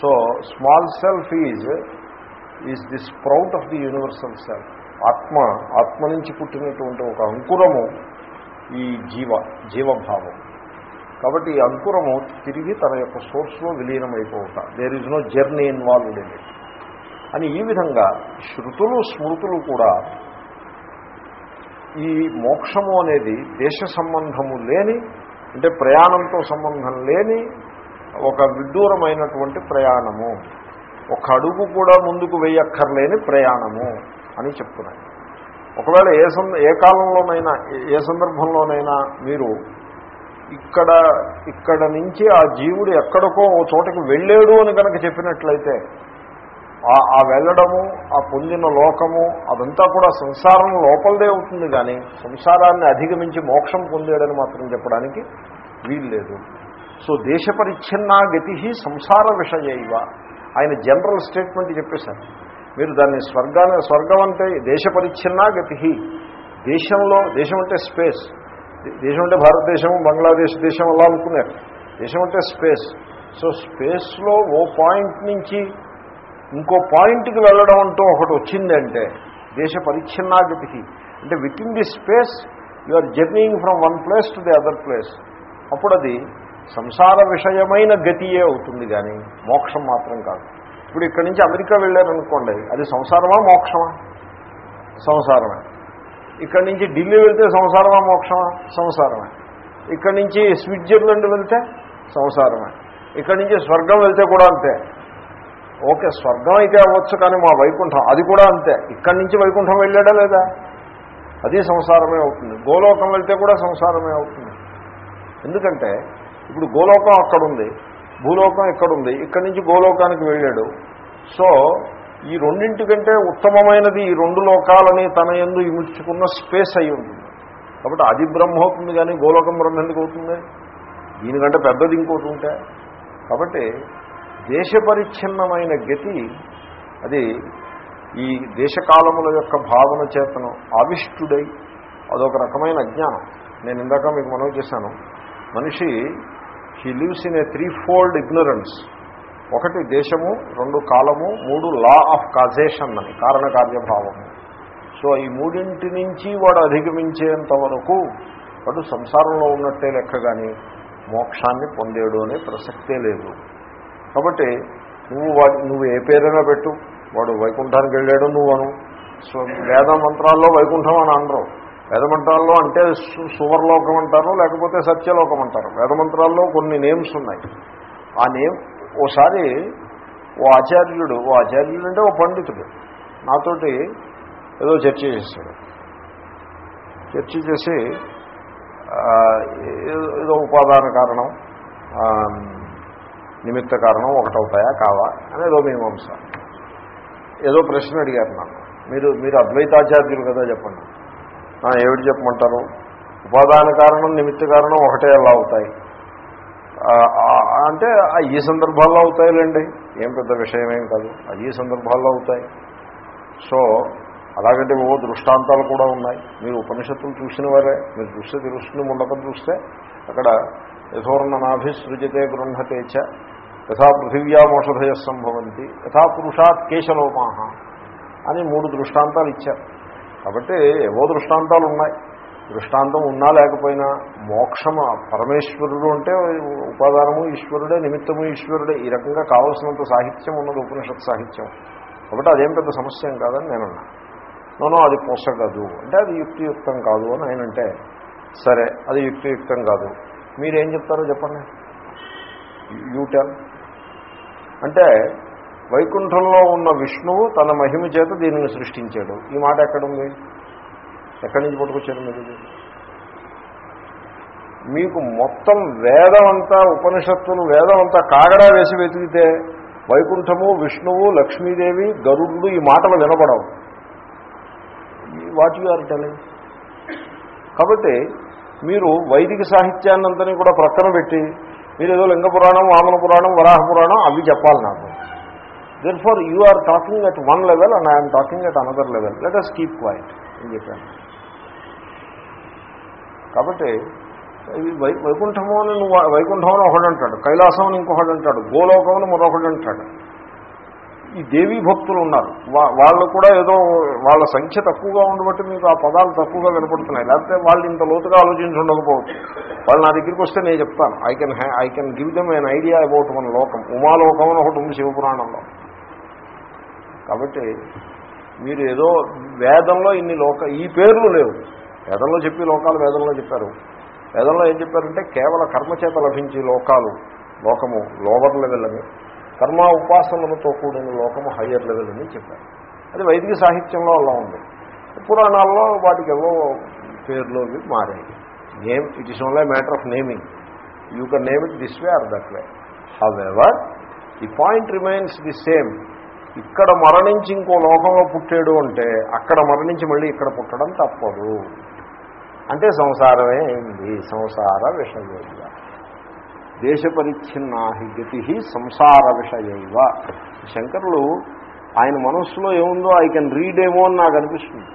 so small self is is the sprout of the universal self ఆత్మ ఆత్మ నుంచి పుట్టినటువంటి ఒక అంకురము ఈ జీవ జీవభావం. కాబట్టి ఈ అంకురము తిరిగి తన యొక్క సోర్స్లో విలీనమైపోతా. There is no journey involved in it అని ఈ విధంగా శృతులు స్మృతులు కూడా ఈ మోక్షము అనేది దేశ సంబంధము లేని అంటే ప్రయాణంతో సంబంధం లేని ఒక విడ్డూరమైనటువంటి ప్రయాణము. ఒక అడుగు కూడా ముందుకు వేయక్కర్లేని ప్రయాణము అని చెప్తున్నాయి. ఒకవేళ ఏ సంద ఏ కాలంలోనైనా ఏ సందర్భంలోనైనా మీరు ఇక్కడ ఇక్కడ నుంచి ఆ జీవుడు ఎక్కడికో ఓ చోటకి వెళ్ళాడు అని కనుక చెప్పినట్లయితే ఆ- వెళ్ళడము ఆ పొందిన లోకము అదంతా కూడా సంసారం లోపలదే అవుతుంది కానీ సంసారాన్ని అధిగమించి మోక్షం పొందేడని మాత్రం చెప్పడానికి వీల్లేదు. సో దేశ పరిచ్ఛిన్నా గతి సంసార విషయైవ. ఆయన జనరల్ స్టేట్మెంట్ చెప్పేశారు. మీరు దాన్ని స్వర్గాన్ని స్వర్గం అంటే దేశ పరిచ్ఛిన్నా గతి దేశంలో దేశం అంటే స్పేస్. దేశం అంటే భారతదేశం బంగ్లాదేశ్ దేశం అలా అనుకున్నారు. దేశం అంటే స్పేస్. సో స్పేస్లో ఓ పాయింట్ నుంచి ఇంకో పాయింట్కి వెళ్ళడం అంటూ ఒకటి వచ్చిందంటే దేశ పరిచ్ఛిన్నాగతికి అంటే with in the space you are journeying from one place to the other place అప్పుడు అది సంసార విషయమైన గతియే అవుతుంది కానీ మోక్షం మాత్రం కాదు. ఇప్పుడు ఇక్కడి నుంచి అమెరికా వెళ్ళారనుకోండి అది సంసారమా మోక్షమా? సంసారమే. ఇక్కడి నుంచి ఢిల్లీ వెళ్తే సంసారమా మోక్షమా? సంసారమే. ఇక్కడి నుంచి స్విట్జర్లాండ్ వెళ్తే సంసారమే. ఇక్కడి నుంచి స్వర్గం వెళ్తే కూడా అంతే. ఓకే స్వర్గం అయితే అవ్వచ్చు కానీ మా వైకుంఠం అది కూడా అంతే. ఇక్కడి నుంచి వైకుంఠం వెళ్ళాడా లేదా? అది సంసారమే అవుతుంది. గోలోకం వెళ్తే కూడా సంసారమే అవుతుంది. ఎందుకంటే ఇప్పుడు గోలోకం అక్కడుంది భూలోకం ఇక్కడుంది ఇక్కడి నుంచి గోలోకానికి వెళ్ళాడు. సో ఈ రెండింటికంటే ఉత్తమమైనది ఈ రెండు లోకాలని తన ఎందు ఇముడ్చుకున్న స్పేస్ అయి ఉంటుంది. కాబట్టి అది బ్రహ్మ అవుతుంది కానీ గోలోకం బ్రహ్మ ఎందుకు అవుతుంది? దీనికంటే పెద్దది ఇంకోటి ఉంటే. కాబట్టి దేశపరిచ్ఛిన్నమైన గతి అది ఈ దేశకాలముల యొక్క భావన చేతను ఆవిష్టుడై అదొక రకమైన అజ్ఞానం నేను ఇందాక మీకు మనవి చేశాను. మనిషి he lives in a three fold ignorance ఒకటి దేశము రెండు కాలము మూడు లా ఆఫ్ కాజేషన్ అని కారణకార్యభావము సో ఈ మూడింటి నుంచి వాడు అధిగమించేంత వరకు వాడు సంసారంలో ఉన్నట్టే లెక్క కానీ మోక్షాన్ని పొందేడు అనే ప్రసక్తే లేదు. కాబట్టి నువ్వు వాడు నువ్వు ఏ పేరైనా పెట్టు. వాడు వైకుంఠానికి వెళ్ళాడు నువ్వు అను. సో వేద మంత్రాల్లో వైకుంఠం అని అనరు. వేద మంత్రాల్లో అంటే సువర్లోకం అంటారు లేకపోతే సత్యలోకం అంటారు. వేద మంత్రాల్లో కొన్ని నేమ్స్ ఉన్నాయి. ఆ నేమ్ ఓసారి ఓ ఆచార్యుడు ఓ ఆచార్యుడు అంటే ఓ పండితుడు. నాతోటి ఏదో చర్చ చేశాడు. చర్చ చేసి ఏదో- ఉపాదాన కారణం నిమిత్త కారణం ఒకటవుతాయా కావా ఏదో మీమాంస. ఏదో ప్రశ్న అడిగారు నన్ను. మీరు మీరు అద్వైతాచార్యులు కదా చెప్పండి. ఏమిటి చెప్పమంటారు? ఉపాదాన కారణం నిమిత్త కారణం ఒకటే ఎలా అవుతాయి? అంటే ఈ సందర్భాల్లో అవుతాయిలేండి. ఏం పెద్ద విషయమేం కాదు. అది ఈ సందర్భాల్లో అవుతాయి. సో అలాగంటే ఓ దృష్టాంతాలు కూడా ఉన్నాయి. మీరు ఉపనిషత్తులు చూసిన వారే మీరు చూస్తే తెలుస్తుంది ముండకం చూస్తే. అక్కడ యథోర్ణ నాభిసృజతే గృహతే చ యథా పృథివ్యామోషధయ సంభవంతి. యథా పురుషాత్ కేశలోమాహ అని మూడు దృష్టాంతాలు ఇచ్చారు. కాబట్టి ఏవో దృష్టాంతాలు ఉన్నాయి. దృష్టాంతం ఉన్నా లేకపోయినా మోక్షము? పరమేశ్వరుడు అంటే ఉపాదానము ఈశ్వరుడే నిమిత్తము ఈశ్వరుడే. ఈ రకంగా కావలసినంత సాహిత్యం ఉన్నది ఉపనిషత్ సాహిత్యం. కాబట్టి అదేం పెద్ద సమస్య ఏం కాదని నేనన్నా. నోనో అది పోసగదు. అంటే అది యుక్తియుక్తం కాదు అని ఆయన అంటే సరే అది యుక్తియుక్తం కాదు. మీరేం చెప్తారో చెప్పండి. యూటెల్ అంటే వైకుంఠంలో ఉన్న విష్ణువు తన మహిమ చేత దీనిని సృష్టించాడు. ఈ మాట ఎక్కడుంది? ఎక్కడి నుంచి పట్టుకొచ్చారు మీరు? మీకు మొత్తం వేదం అంతా ఉపనిషత్తులు వేదం అంతా కాగడా వేసి వెతికితే వైకుంఠము విష్ణువు లక్ష్మీదేవి గరుడు ఈ మాటలు వినపడవు వాట్ యు ఆర్ టెలింగ్ కాబట్టి మీరు వైదిక సాహిత్యాన్నంతని కూడా ప్రక్కన పెట్టి మీరు ఏదో లింగ పురాణం వామన పురాణం వరాహ పురాణం అవి చెప్పాలి నాకు. Then far you are talking at one level and I'm talking at another level let us keep quiet అని చెప్పాను. కాబట్టి వై వైకుంఠము అని నువ్వు వైకుంఠం అని ఒకడు అంటాడు కైలాసం అని ఇంకొకడు అంటాడు గోలోకం అని మరొకడు అంటాడు. ఈ దేవీ భక్తులు ఉన్నారు. వా- వాళ్ళు కూడా ఏదో వాళ్ళ సంఖ్య తక్కువగా ఉండబట్టి మీకు ఆ పదాలు తక్కువగా వినపడుతున్నాయి. లేకపోతే వాళ్ళు ఇంత లోతుగా ఆలోచించుండకపోవచ్చు వాళ్ళు నా దగ్గరికి వస్తే నేను చెప్తాను. I can I can give them an idea about మన లోకం. ఉమాలోకం అని ఒకటి ఉంది శివపురాణంలో. కాబట్టి మీరు ఏదో వేదంలో ఇన్ని లోక ఈ పేర్లు లేవు. వేదంలో చెప్పి లోకాలు వేదంలో చెప్పారు. వేదంలో ఏం చెప్పారంటే కేవల కర్మచేత లభించే లోకాలు లోకము లోవర్ లెవెల్ అని కర్మ ఉపాసనలతో కూడిన లోకము హయ్యర్ లెవెల్ అని చెప్పారు. అది వైదిక సాహిత్యంలో అలా ఉంది. పురాణాల్లో వాటికి ఏవో పేర్లు మారాయి. Name it is only matter of naming you can name it this way or that way how the point remains the same ఇక్కడ మరణించి ఇంకో లోకంలో పుట్టాడు అంటే అక్కడ మరణించి మళ్ళీ ఇక్కడ పుట్టడం తప్పదు. అంటే సంసారమే అయింది సంసార విషయైవ. దేశపరిచ్ఛిన్నాహి గతి సంసార విషయైవ. శంకరులు ఆయన మనస్సులో ఏముందో ఐ కెన్ రీడ్ ఏమో అని నాకు అనిపిస్తుంది.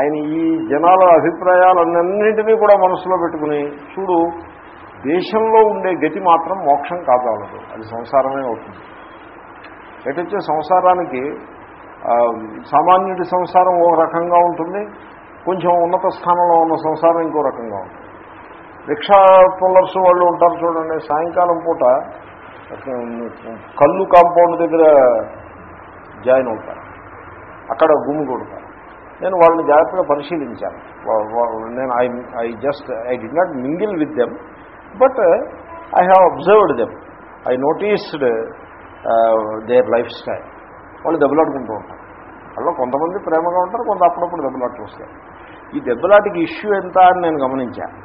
ఆయన ఈ జనాల అభిప్రాయాలన్నింటినీ కూడా మనసులో పెట్టుకుని చూడు దేశంలో ఉండే గతి మాత్రం మోక్షం కాదాలదు అది సంసారమే అవుతుంది. ఎటొచ్చే సంసారానికి సామాన్యుడి సంసారం ఒక రకంగా ఉంటుంది కొంచెం ఉన్నత స్థానంలో ఉన్న సంసారం ఇంకో రకంగా ఉంటుంది రిక్షా పుల్లర్స్ వాళ్ళు ఉంటారు చూడండి సాయంకాలం పూట కళ్ళు కాంపౌండ్ దగ్గర జాయిన్ అవుతారు. అక్కడ గుమ్మి కొడతారు. నేను వాళ్ళని జాగ్రత్తగా పరిశీలించాను. నేను I I just I did not mingle with them but I have observed them I noticed their life style వాళ్ళు దెబ్బలాడుకుంటూ ఉంటారు. అందులో కొంతమంది ప్రేమగా ఉంటారు కొంత అప్పుడప్పుడు దెబ్బలాట్లు వస్తాయి. ఈ దెబ్బలాటికి ఇష్యూ ఎంత అని నేను గమనించాను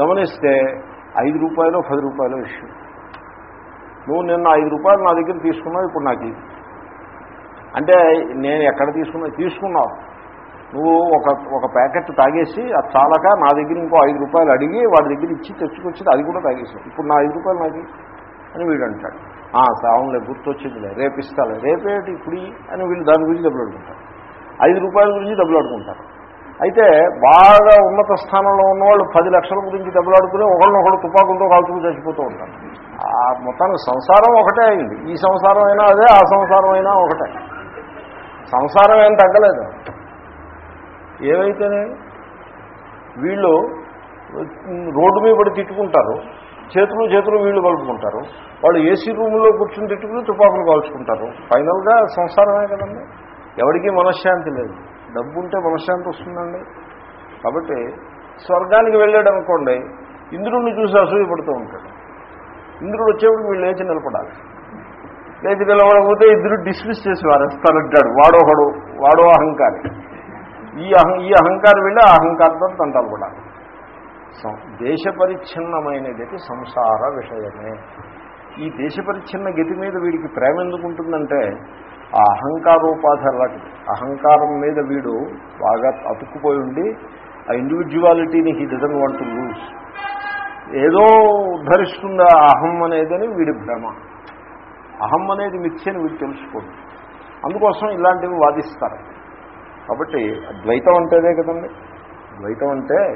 గమనిస్తే ఐదు రూపాయలు పది రూపాయలు ఇష్యూ. నువ్వు నిన్న ఐదు రూపాయలు నా దగ్గర తీసుకున్నావు ఇప్పుడు నాకు ఇది అంటే నేను ఎక్కడ తీసుకున్నా తీసుకున్నావు. నువ్వు ఒక ఒక ప్యాకెట్ తాగేసి అది చాలక నా దగ్గర ఇంకో ఐదు రూపాయలు అడిగి వాడి దగ్గర ఇచ్చి తెచ్చుకొచ్చి అది కూడా తాగేసావు. ఇప్పుడు నా ఐదు రూపాయలు నాకు అని వీడు అంటాడు "ఆ, సావంలే గుర్తొచ్చిందిలే రేపు ఇస్తాలే రేపేటి ఇప్పుడు అని వీళ్ళు దాని గురించి దెబ్బలాడుకుంటారు ఐదు రూపాయల గురించి దెబ్బలాడుకుంటారు అయితే బాగా ఉన్నత స్థానంలో ఉన్నవాళ్ళు పది లక్షల గురించి దెబ్బలాడుకుని ఒకళ్ళనొకళ్ళు తుపాకులతో కాల్చుకు చచ్చిపోతూ ఉంటారు. ఆ మొత్తానికి సంసారం ఒకటే అయింది. ఈ సంసారం అయినా అదే ఆ సంసారం అయినా ఒకటే. సంసారం ఏం తగ్గలేదు. ఏమైతేనే వీళ్ళు రోడ్డు మీద పడి తిట్టుకుంటారు. చేతులు చేతులు వీళ్ళు కలుపుకుంటారు. వాళ్ళు ఏసీ రూములో కూర్చుని తిట్టుకుని తుపాకులు కాల్చుకుంటారు. ఫైనల్గా సంసారమే కదండి. ఎవరికీ మనశ్శాంతి లేదు. డబ్బు ఉంటే మనశ్శాంతి వస్తుందండి. కాబట్టి స్వర్గానికి వెళ్ళాడు అనుకోండి ఇంద్రుడిని చూసి అసూయపడుతూ ఉంటాడు. ఇంద్రుడు వచ్చేప్పుడు వీళ్ళు లేచి నిలబడాలి. లేచి నిలబడకపోతే ఇద్దరు డిస్మిస్ చేసి వారేస్తారంటాడు వాడోహడు వాడో అహంకారి. ఈ అహం ఈ అహంకారం వెళ్ళి ఆ అహంకారంతో తంటాలు పడాలి. సం- దేశపరిచ్ఛిన్నమైన సంసార విషయమే. ఈ దేశపరిచ్ఛిన్న గతి మీద వీడికి ప్రేమ ఎందుకు ఉంటుందంటే ఆ అహంకారోపాధి అలాంటిది అహంకారం మీద వీడు బాగా అతుక్కుపోయి ఉండి ఆ ఇండివిజువాలిటీని he doesn't want to lose ఏదో ఉద్ధరిస్తుంది అహం అనేదని వీడి భ్రమ. అహం అనేది మిథ్యని వీడు తెలుసుకోండి. అందుకోసం ఇలాంటివి వాదిస్తారు. కాబట్టి ద్వైతం అంటేదే కదండి. ద్వైతం అంటే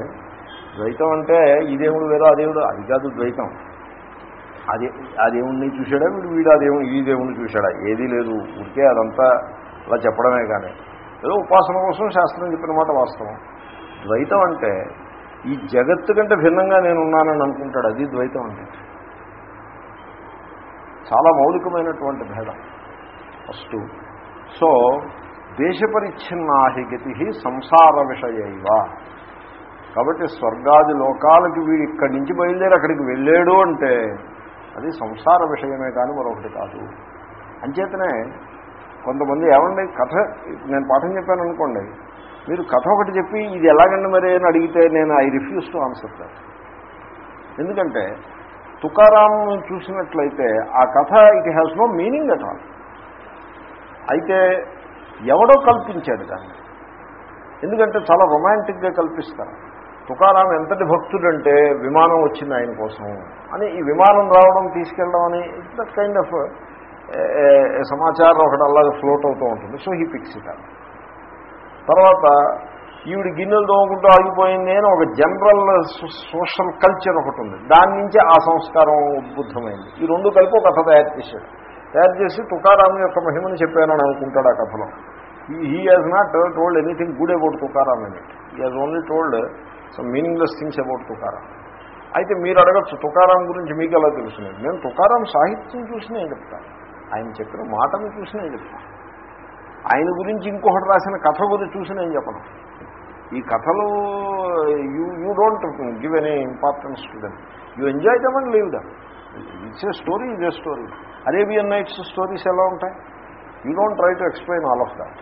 ద్వైతం అంటే ఈ దేవుడు వేరే ఆ దేవుడు అది కాదు ద్వైతం. అది ఆ దేవుణ్ణి చూశాడా వీడు? వీడు ఆ దేవుడు ఈ దేవుణ్ణి చూశాడా? ఏదీ లేదు. ఉడికే అదంతా అలా చెప్పడమే కానీ. ఏదో ఉపాసన కోసం శాస్త్రం చెప్పిన మాట వాస్తవం. ద్వైతం అంటే ఈ జగత్తు కంటే భిన్నంగా నేను ఉన్నానని అనుకుంటాడు. అది ద్వైతం అంటే. చాలా మౌలికమైనటువంటి భేదం ఫస్ట్. సో దేశపరిచ్ఛిన్నాహి గతి సంసార విషయైవ. కాబట్టి స్వర్గాది లోకాలకి వీడు ఇక్కడి నుంచి బయలుదేరి అక్కడికి వెళ్ళాడు అంటే అది సంసార విషయమే కానీ మరొకటి కాదు. అంచేతనే కొంతమంది ఏమండి కథ నేను పాఠం చెప్పాను అనుకోండి మీరు కథ ఒకటి చెప్పి ఇది ఎలాగండి మరి అని అడిగితే నేను I refuse to answer that ఎందుకంటే తుకారాం చూసినట్లయితే ఆ కథ it has no meaning at all. అయితే ఎవడో కల్పించాడు దాన్ని. ఎందుకంటే చాలా రొమాంటిక్గా కల్పిస్తారు. తుకారాం ఎంతటి భక్తుడంటే విమానం వచ్చింది ఆయన కోసం అని ఈ విమానం రావడం తీసుకెళ్ళడం అని దట్ కైండ్ ఆఫ్ సమాచారం ఒకటి అలాగే ఫ్లోట్ అవుతూ ఉంటుంది. సో హీ పిక్స్ ఇట్ తర్వాత ఈవిడ గిన్నెలు తోముకుంటూ ఆగిపోయింది అని ఒక జనరల్ సోషల్ కల్చర్ ఒకటి ఉంది. దాని నుంచే ఆ సంస్కారం ఉద్బుద్ధమైంది. ఈ రెండు కలిపి ఒక కథ తయారు చేశాడు. తయారు చేసి తుకారాం యొక్క మహిమని చెప్పానని అనుకుంటాడు ఆ కథలో. He has not told anything good about Tukaram అని he has only told so meaningless things about Tukaram అయితే మీరు అడగచ్చు తుకారాం గురించి మీకు ఎలా తెలుసునేది నేను తుకారాం సాహిత్యం చూసి నేను చెప్తాను ఆయన చెప్పిన మాటను చూసి నేను చెప్తాను ఆయన గురించి ఇంకొకటి రాసిన కథ గురించి చూసి నేను చెప్పను. ఈ కథలు you you don't give any importance to them you enjoy them and leave them it's a story is a story Arabian Nights stories ఎలా ఉంటాయి? You don't try to explain all of that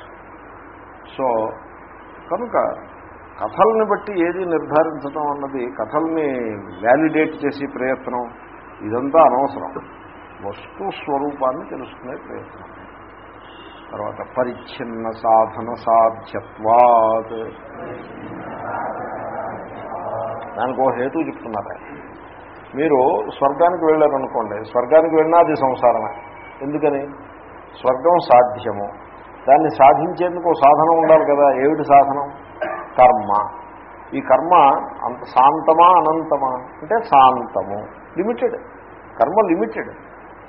so కనుక కథల్ని బట్టి ఏది నిర్ధారించడం అన్నది కథల్ని validate చేసే ప్రయత్నం ఇదంతా అనవసరం. వస్తు స్వరూపాన్ని తెలుసుకునే ప్రయత్నం. తర్వాత పరిచ్ఛిన్న సాధన సాధ్యత్వాత్. దానికి ఒక హేతు చెప్తున్నారు. మీరు స్వర్గానికి వెళ్ళారనుకోండి స్వర్గానికి వెళ్ళినా అది సంసారమే. ఎందుకని? స్వర్గం సాధ్యము. దాన్ని సాధించేందుకు సాధనం ఉండాలి కదా ఏమిటి సాధనం? కర్మ. ఈ కర్మ అంత శాంతమా అనంతమా? అంటే శాంతము. లిమిటెడ్ కర్మ లిమిటెడ్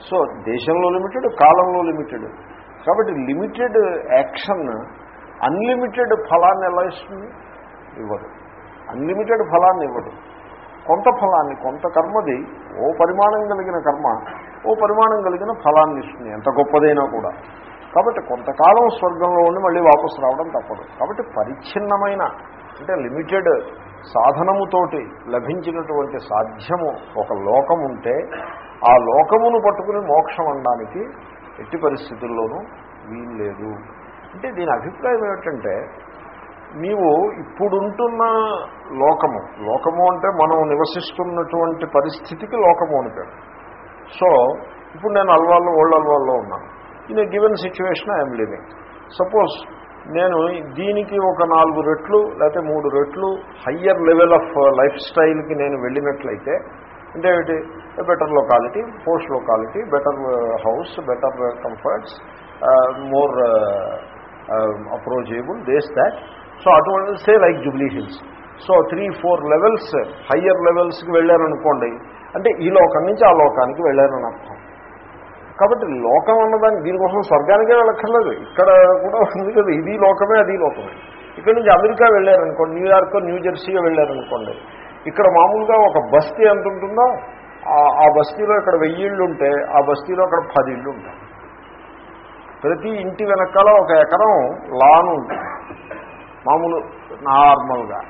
సో దేశంలో లిమిటెడ్ కాలంలో లిమిటెడ్ కాబట్టి లిమిటెడ్ యాక్షన్ అన్లిమిటెడ్ ఫలాన్ని ఎలా ఇస్తుంది? ఇవ్వదు. అన్లిమిటెడ్ ఫలాన్ని ఇవ్వదు. కొంత ఫలాన్ని కొంత కర్మది ఓ పరిమాణం కలిగిన కర్మ ఓ పరిమాణం కలిగిన ఫలాన్ని ఇస్తుంది. ఎంత గొప్పదైనా కూడా. కాబట్టి కొంతకాలం స్వర్గంలో ఉండి మళ్ళీ వాపసు రావడం తప్పదు. కాబట్టి పరిచ్ఛిన్నమైన అంటే లిమిటెడ్ సాధనముతోటి లభించినటువంటి సాధ్యము ఒక లోకం ఉంటే ఆ లోకమును పట్టుకుని మోక్షం అనడానికి ఎట్టి పరిస్థితుల్లోనూ వీల్లేదు. అంటే దీని అభిప్రాయం ఏమిటంటే నీవు ఇప్పుడుంటున్న లోకము లోకము అంటే మనం నివసిస్తున్నటువంటి పరిస్థితికి లోకము అని పేరు. సో ఇప్పుడు నేను అల్వాల్లో ఓల్డ్ అల్వాల్లో ఉన్నాను. In a given situation I'm living suppose నేను దీనికి ఒక నాలుగు రెట్లు లేకపోతే మూడు రెట్లు హయ్యర్ లెవెల్ ఆఫ్ లైఫ్ స్టైల్కి నేను వెళ్ళినట్లయితే అంటే ఏమిటి? Better locality post locality better house better comforts more approachable does that so అటువంటి say like Jubilee Hills so three four levels higher లెవెల్స్కి వెళ్ళారనుకోండి అంటే ఈ లోకం నుంచి ఆ లోకానికి వెళ్ళారని అర్థం. కాబట్టి లోకం అన్నదాన్ని దీనికోసం స్వర్గానికే వెళ్ళక్కర్లేదు. ఇక్కడ కూడా ఉంది కదా ఇది లోకమే అది లోకమే. ఇక్కడ నుంచి అమెరికా వెళ్ళారనుకోండి న్యూయార్క్ న్యూజెర్సీగా వెళ్ళారనుకోండి. ఇక్కడ మామూలుగా ఒక బస్తీ ఎంత ఉంటుందో ఆ- బస్తీలో ఇక్కడ వెయ్యి ఇళ్ళు ఉంటే ఆ బస్తీలో అక్కడ పది ఇళ్ళు ఉంటాయి. ప్రతి ఇంటి వెనకాల ఒక ఎకరం లాన్ ఉంటుంది. మామూలు నార్మల్గా.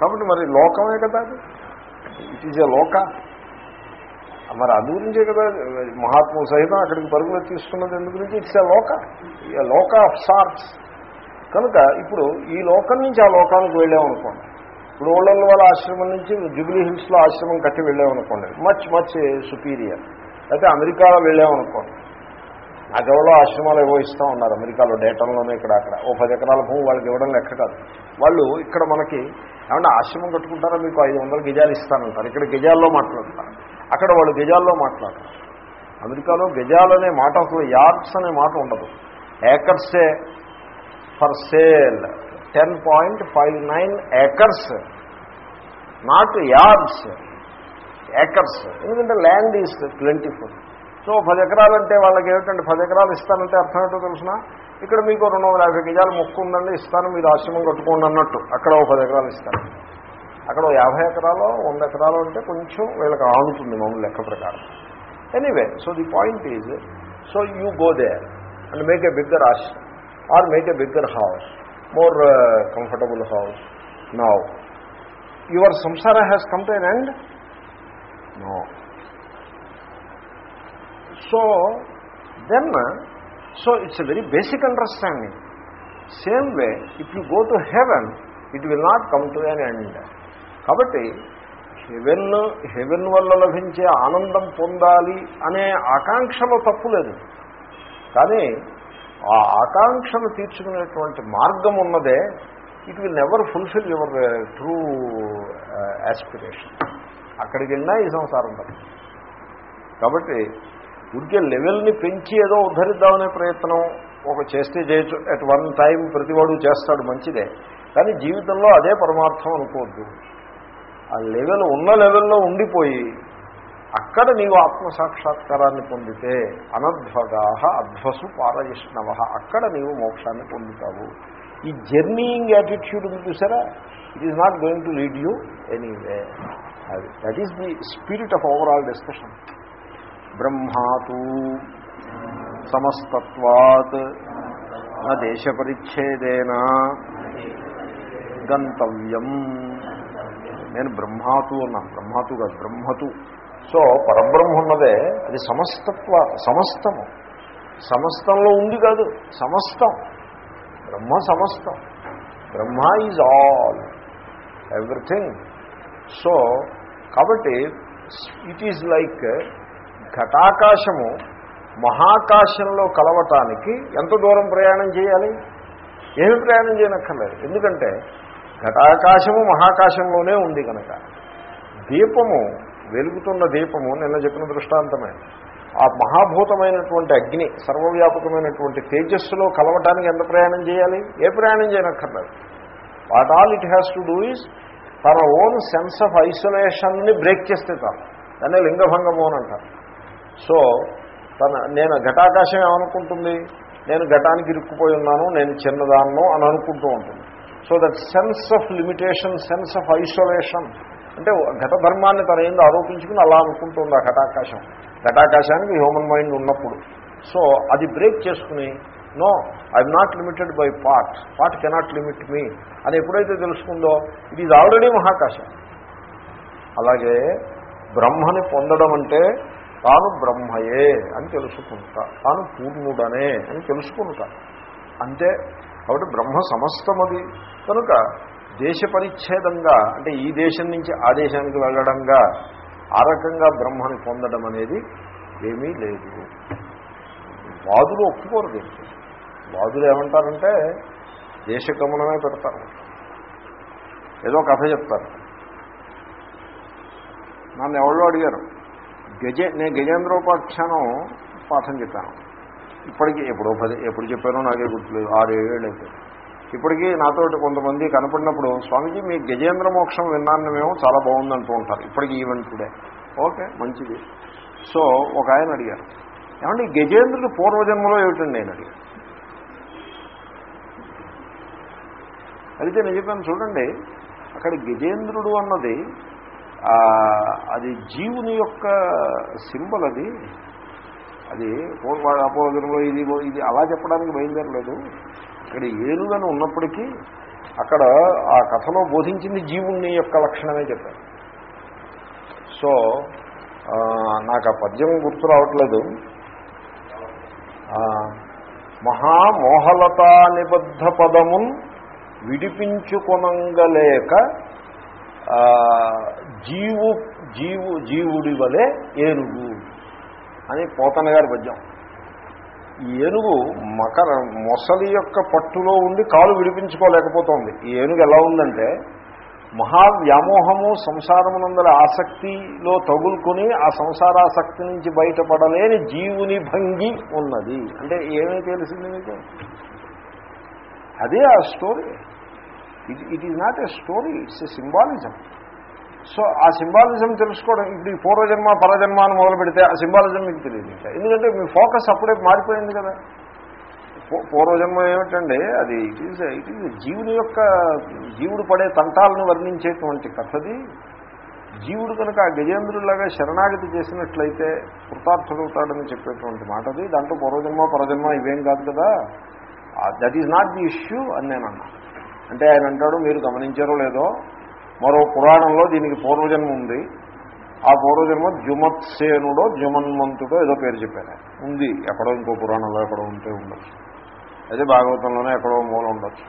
కాబట్టి మరి లోకమే కదా అది. ఇట్ ఈజ్ ఏ లోక మరి అందు గురించే కదా మహాత్ములు సహితం అక్కడికి పరుగులు తీసుకున్నది ఎందు గురించి? ఇట్స్ ఎ లోక లోక ఆఫ్ సార్ట్స్ కనుక ఇప్పుడు ఈ లోకం నుంచి ఆ లోకానికి వెళ్ళామనుకోండి ఇప్పుడు ఓళ్ళ వాళ్ళ ఆశ్రమం నుంచి జుబ్లీ హిల్స్లో ఆశ్రమం కట్టి వెళ్ళామనుకోండి మచ్ మచ్ సుపీరియర్ అయితే అమెరికాలో వెళ్ళామనుకోండి నాకెవరో ఆశ్రమాలు ఏవో ఇస్తూ ఉన్నారు. అమెరికాలో డేటంలోనే ఇక్కడ అక్కడ. ఓ పది ఎకరాల భూమి వాళ్ళకి ఇవ్వడం లెక్క కాదు. వాళ్ళు ఇక్కడ మనకి ఏమన్నా ఆశ్రమం కట్టుకుంటారా? మీకు ఐదు వందల గిజాలు ఇస్తానంటారు. ఇక్కడ గిజాల్లో మాట్లాడతారు. అక్కడ వాళ్ళు గజాల్లో మాట్లాడతారు. అమెరికాలో గజాలనే అనే మాట అసలు యార్డ్స్ అనే మాట ఉండదు. ఏకర్సే for sale ten point five nine acres not yards acres ఎందుకంటే ల్యాండ్ ఈజ్ ప్లెంటిఫుల్ సో పది ఎకరాలు అంటే వాళ్ళకి ఏమిటంటే పది ఎకరాలు ఇస్తానంటే అర్థం ఏంటో తెలిసిన? ఇక్కడ మీకు రెండు వందల యాభై గజాలు మొక్కు ఉందండి ఇస్తాను మీరు ఆశ్రమం కట్టుకోండి అన్నట్టు. అక్కడ ఒక పది ఎకరాలు ఇస్తాను. అక్కడ యాభై ఎకరాలు వంద ఎకరాలు అంటే కొంచెం వీళ్ళకి ఆనుతుంది మామూలు లెక్క ప్రకారం. Anyway so the point is so you go there and make a bigger ashram or make a bigger house more comfortable house now your samsara has come to an end no so then so it's a very basic understanding same way if you go to heaven it will not come to an end కాబట్టి heaven heaven వల్ల లభించే ఆనందం పొందాలి అనే ఆకాంక్షలో తప్పు లేదు. కానీ ఆ ఆకాంక్షను తీర్చుకునేటువంటి మార్గం ఉన్నదే it will never fulfil your uh, true uh, aspiration అక్కడికి వెళ్ళినా ఈ సంసారం తప్ప. కాబట్టి ఉడికే లెవెల్ని పెంచి ఏదో ఉద్ధరిద్దామనే ప్రయత్నం ఒక చేస్తే చేయొచ్చు. అట్ వన్ టైం ప్రతివాడు చేస్తాడు మంచిదే. కానీ జీవితంలో అదే పరమార్థం అనుకోవద్దు. ఆ లెవెల్ ఉన్న లెవెల్లో ఉండిపోయి అక్కడ నీవు ఆత్మసాక్షాత్కారాన్ని పొందితే అనధ్వగా అధ్వసు పారయష్ణవ. అక్కడ నీవు మోక్షాన్ని పొందుతావు. ఈ జర్నీయింగ్ యాటిట్యూడ్ ఉంది చూసారా? It is not going to lead you anyway అది that is the spirit of overall discussion బ్రహ్మాతు సమస్తత్వాత్ నా దేశపరిచ్ఛేదేన గంతవ్యం. నేను బ్రహ్మాతు అన్నాను బ్రహ్మాతు కాదు బ్రహ్మతు. సో పరబ్రహ్మ ఉన్నదే అది సమస్తత్వ సమస్తము. సమస్తంలో ఉంది కాదు సమస్తం. బ్రహ్మ సమస్తం. Brahma is all everything. So కాబట్టి ఇట్ ఈజ్ లైక్ ఘటాకాశము మహాకాశంలో కలవటానికి ఎంత దూరం ప్రయాణం చేయాలి? ఏమి ప్రయాణం చేయనక్కర్లేదు. ఎందుకంటే ఘటాకాశము మహాకాశంలోనే ఉంది కనుక. దీపము వెలుగుతున్న దీపము నిన్న చెప్పిన దృష్టాంతమే. ఆ మహాభూతమైనటువంటి అగ్ని సర్వవ్యాపకమైనటువంటి తేజస్సులో కలవటానికి ఎంత ప్రయాణం చేయాలి? ఏ ప్రయాణం చేయనక్కర్లేదు. What all it has to do is తన ఓన్ సెన్స్ ఆఫ్ ఐసోలేషన్ని బ్రేక్ చేస్తే తాను దాన్ని లింగభంగము అని అంటారు. సో తన నేను ఘటాకాశం ఏమనుకుంటుంది? నేను ఘటానికి ఇరుక్కుపోయి ఉన్నాను నేను చిన్నదాన్నో అని అనుకుంటూ ఉంటుంది. So that sense of limitation sense of isolation అంటే ఘట ధర్మాన్ని తన ఏందో ఆరోపించుకుని అలా అనుకుంటుంది ఆ ఘటాకాశం. ఘటాకాశానికి హ్యూమన్ మైండ్ ఉన్నప్పుడు. సో అది బ్రేక్ చేసుకుని no I'm not limited by part part cannot limit me అని ఎప్పుడైతే తెలుసుకుందో ఇట్ ఈజ్ ఆల్రెడీ మహాకాశం. అలాగే బ్రహ్మని పొందడం అంటే తాను బ్రహ్మయే అని తెలుసుకుంటా. తాను పూర్ణుడనే అని తెలుసుకుంటా. అంతే కాబట్టి బ్రహ్మ సమస్తమది. కనుక దేశ పరిచ్ఛేదంగా అంటే ఈ దేశం నుంచి ఆ దేశానికి వెళ్ళడంగా ఆ రకంగా బ్రహ్మని పొందడం అనేది ఏమీ లేదు. వాదులు ఒప్పుకోరు దీనికి. వాదులు ఏమంటారంటే దేశగమనమే పెడతారు. ఏదో కథ చెప్తారు. నన్ను ఎవరో అడిగారు గజే నేను గజేంద్రోపాఖ్యానం పాఠం చెప్పాను. ఇప్పటికీ ఎప్పుడో పది ఎప్పుడు చెప్పానో నాకే గుర్తులేదు ఆరు ఏళ్ళు అయితే. ఇప్పటికీ నాతో కొంతమంది కనపడినప్పుడు స్వామీజీ మీ గజేంద్ర మోక్షం విన్నాను మేము చాలా బాగుందంటూ ఉంటారు ఇప్పటికీ ఈవెంట్ టుడే. ఓకే మంచిది. సో ఒక ఆయన అడిగారు ఏమంటే గజేంద్రుడు పూర్వజన్మలో ఏమిటండి? నేను అడిగాను. అయితే నేను చెప్పాను చూడండి అక్కడ గజేంద్రుడు అన్నది అది జీవుని యొక్క సింబల్ అది. అది పూర్వ అపూర్వజన్మలో ఇది ఇది అలా చెప్పడానికి బయలుదేరలేదు. ఇక్కడ ఏలుగని ఉన్నప్పటికీ అక్కడ ఆ కథలో బోధించింది జీవుని యొక్క లక్షణమే చెప్పారు. సో నాకు ఆ పద్యం గుర్తు రావట్లేదు. మహామోహలతా నిబద్ధ పదమున్ విడిపించుకొనంగలేక జీవు జీవు జీవుడి వలె ఏనుగు. అని పోతన్న గారి పద్యం. ఈ ఏనుగు మకర మొసలి యొక్క పట్టులో ఉండి కాలు విడిపించుకోలేకపోతుంది. ఈ ఏనుగు ఎలా ఉందంటే మహావ్యామోహము సంసారమునందల ఆసక్తిలో తగులుకొని ఆ సంసారాసక్తి నుంచి బయటపడలేని జీవుని భంగి ఉన్నది. అంటే ఏమీ తెలిసింది మీకు? అదే ఆ story. It it is not a story it's a symbolism so ఆ సింబాలిజం తెలుసుకోవడం ఇప్పుడు ఈ పూర్వజన్మ పరజన్మ అని మొదలు పెడితే ఆ సింబాలిజం మీకు తెలియదు ఎందుకంటే మీ ఫోకస్ అప్పుడే మారిపోయింది కదా. పూర్వజన్మ ఏమిటండి అది ఇట్ ఈజ్ ఇట్ ఈజ్ జీవుని యొక్క జీవుడు పడే తంటాలను వర్ణించేటువంటి కథది. జీవుడు కనుక ఆ శరణాగతి చేసినట్లయితే కృతార్థుడవుతాడని చెప్పేటువంటి మాటది. దాంట్లో పూర్వజన్మ పరజన్మ ఇవేం కాదు కదా. That is not the issue అని నేను అన్నా. అంటే ఆయన అంటాడు మీరు గమనించారో లేదో మరో పురాణంలో దీనికి పూర్వజన్మ ఉంది. ఆ పూర్వజన్మ జుమత్సేనుడో జుమన్మంతుడో ఏదో పేరు చెప్పాను ఉంది. ఎక్కడో ఇంకో పురాణంలో ఎక్కడో ఉంటే ఉండొచ్చు. అదే భాగవతంలోనే ఎక్కడో మూల ఉండొచ్చు.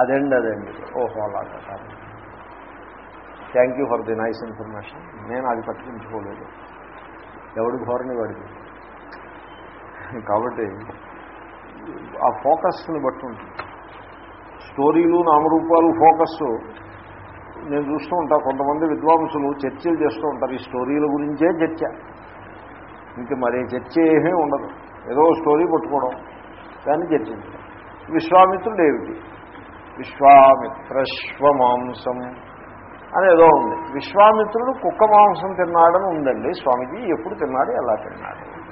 అదండి అదండి. ఓహో అలాగా thank you for the nice information నేను అది పట్టించుకోలేదు. ఎవడి ధోరణి వాడిది? కాబట్టి ఆ ఫోకస్ని బట్టి ఉంటుంది. స్టోరీలు నామరూపాలు ఫోకస్ నేను చూస్తూ ఉంటా. కొంతమంది విద్వాంసులు చర్చలు చేస్తూ ఉంటారు. ఈ స్టోరీల గురించే చర్చ. ఇంక మరే చర్చ ఏమీ ఉండదు. ఏదో స్టోరీ పట్టుకోవడం. దాన్ని చర్చించడం. విశ్వామిత్రుడు ఏమిటి? విశ్వామిత్రశ్వమాంసం అని ఏదో ఉంది. విశ్వామిత్రుడు కుక్క మాంసం తిన్నాడని ఉందండి. స్వామిజీ ఎప్పుడు తిన్నాడు? ఎలా తిన్నాడు?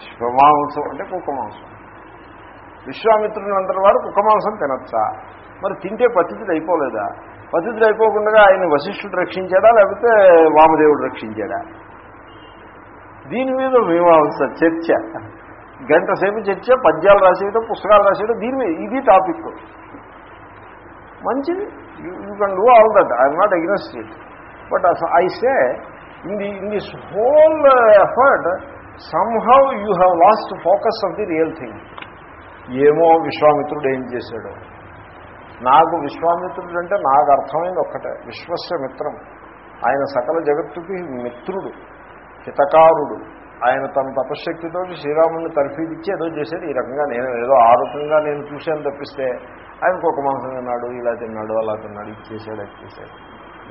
శ్వమాంసం అంటే కుక్క మాంసం. విశ్వామిత్రుని అంతటి వారు కుక్క మాంసం తినచ్చా? మరి తింటే పతితుడు అయిపోలేదా? పతితుడు అయిపోకుండా ఆయన వశిష్ఠుడు రక్షించాడా? లేకపోతే వామదేవుడు రక్షించాడా? దీని మీద మీమాంస చర్చ. గంట సేపు చర్చ పద్యాలు రాసేయడం పుస్తకాలు రాసేయడం దీని మీద ఇది టాపిక్. మంచిది. You can do all that I'm not against it but I say in the in this whole effort somehow you have lost focus of the real thing ఏమో విశ్వామిత్రుడు ఏం చేశాడు? నాకు విశ్వామిత్రుడు అంటే నాకు అర్థమైంది ఒక్కటే. విశ్వస్య మిత్రం. ఆయన సకల జగత్తుకి మిత్రుడు హితకారుడు. ఆయన తన తపశ్శక్తితో శ్రీరాముడిని తర్ఫీదిచ్చి ఏదో చేశాడు. ఈ రకంగా నేను ఏదో ఆరోగ్యంగా నేను చూశాను తప్పిస్తే ఆయనకు ఒక మాంసం తిన్నాడు ఇలా తిన్నాడు అలా తిన్నాడు ఇది చేశాడు అది చేశాడు.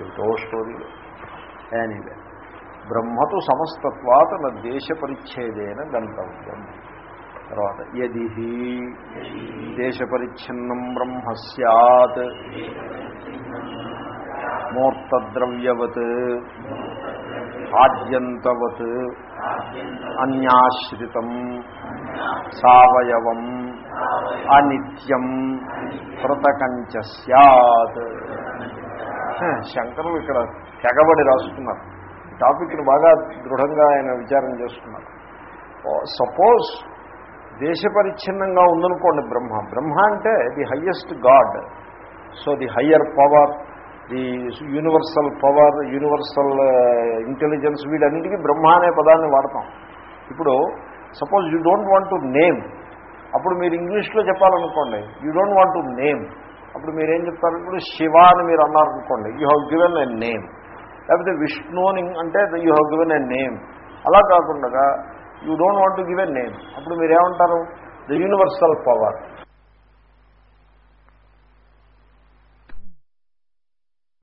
ఏమిటో స్టోరీలు ఎనీవే బ్రహ్మతు సమస్తత్వాత నా దేశ పరిచ్ఛేదేన గంతవ్యం. తర్వాత యది దేశపరిచ్ఛిన్నం బ్రహ్మ సత్ మూర్తద్రవ్యవత్. ఆద్యంతవత్. అన్యాశ్రితం. సవయవం. అనిత్యం. కృతకంచ సత్ శంకరులు ఇక్కడ తెగబడి రాసుకున్నారు. టాపిక్ని బాగా దృఢంగా ఆయన విచారం చేసుకున్నారు. సపోజ్ దేశపరిచ్ఛిన్నంగా ఉందనుకోండి బ్రహ్మ. బ్రహ్మ అంటే the highest god. So the higher power the universal power universal intelligence వీటన్నిటికీ బ్రహ్మ అనే పదాన్ని వాడతాం. ఇప్పుడు suppose you don't want to name. అప్పుడు మీరు ఇంగ్లీష్లో చెప్పాలనుకోండి you don't want to name. అప్పుడు మీరేం చెప్తారు? ఇప్పుడు శివ అని మీరు అన్నారనుకోండి you have given a name. లేకపోతే విష్ణు అని అంటే you have given a name. అలా కాకుండా you don't want to give a name. అప్పుడు మీరేమంటారు? The universal power.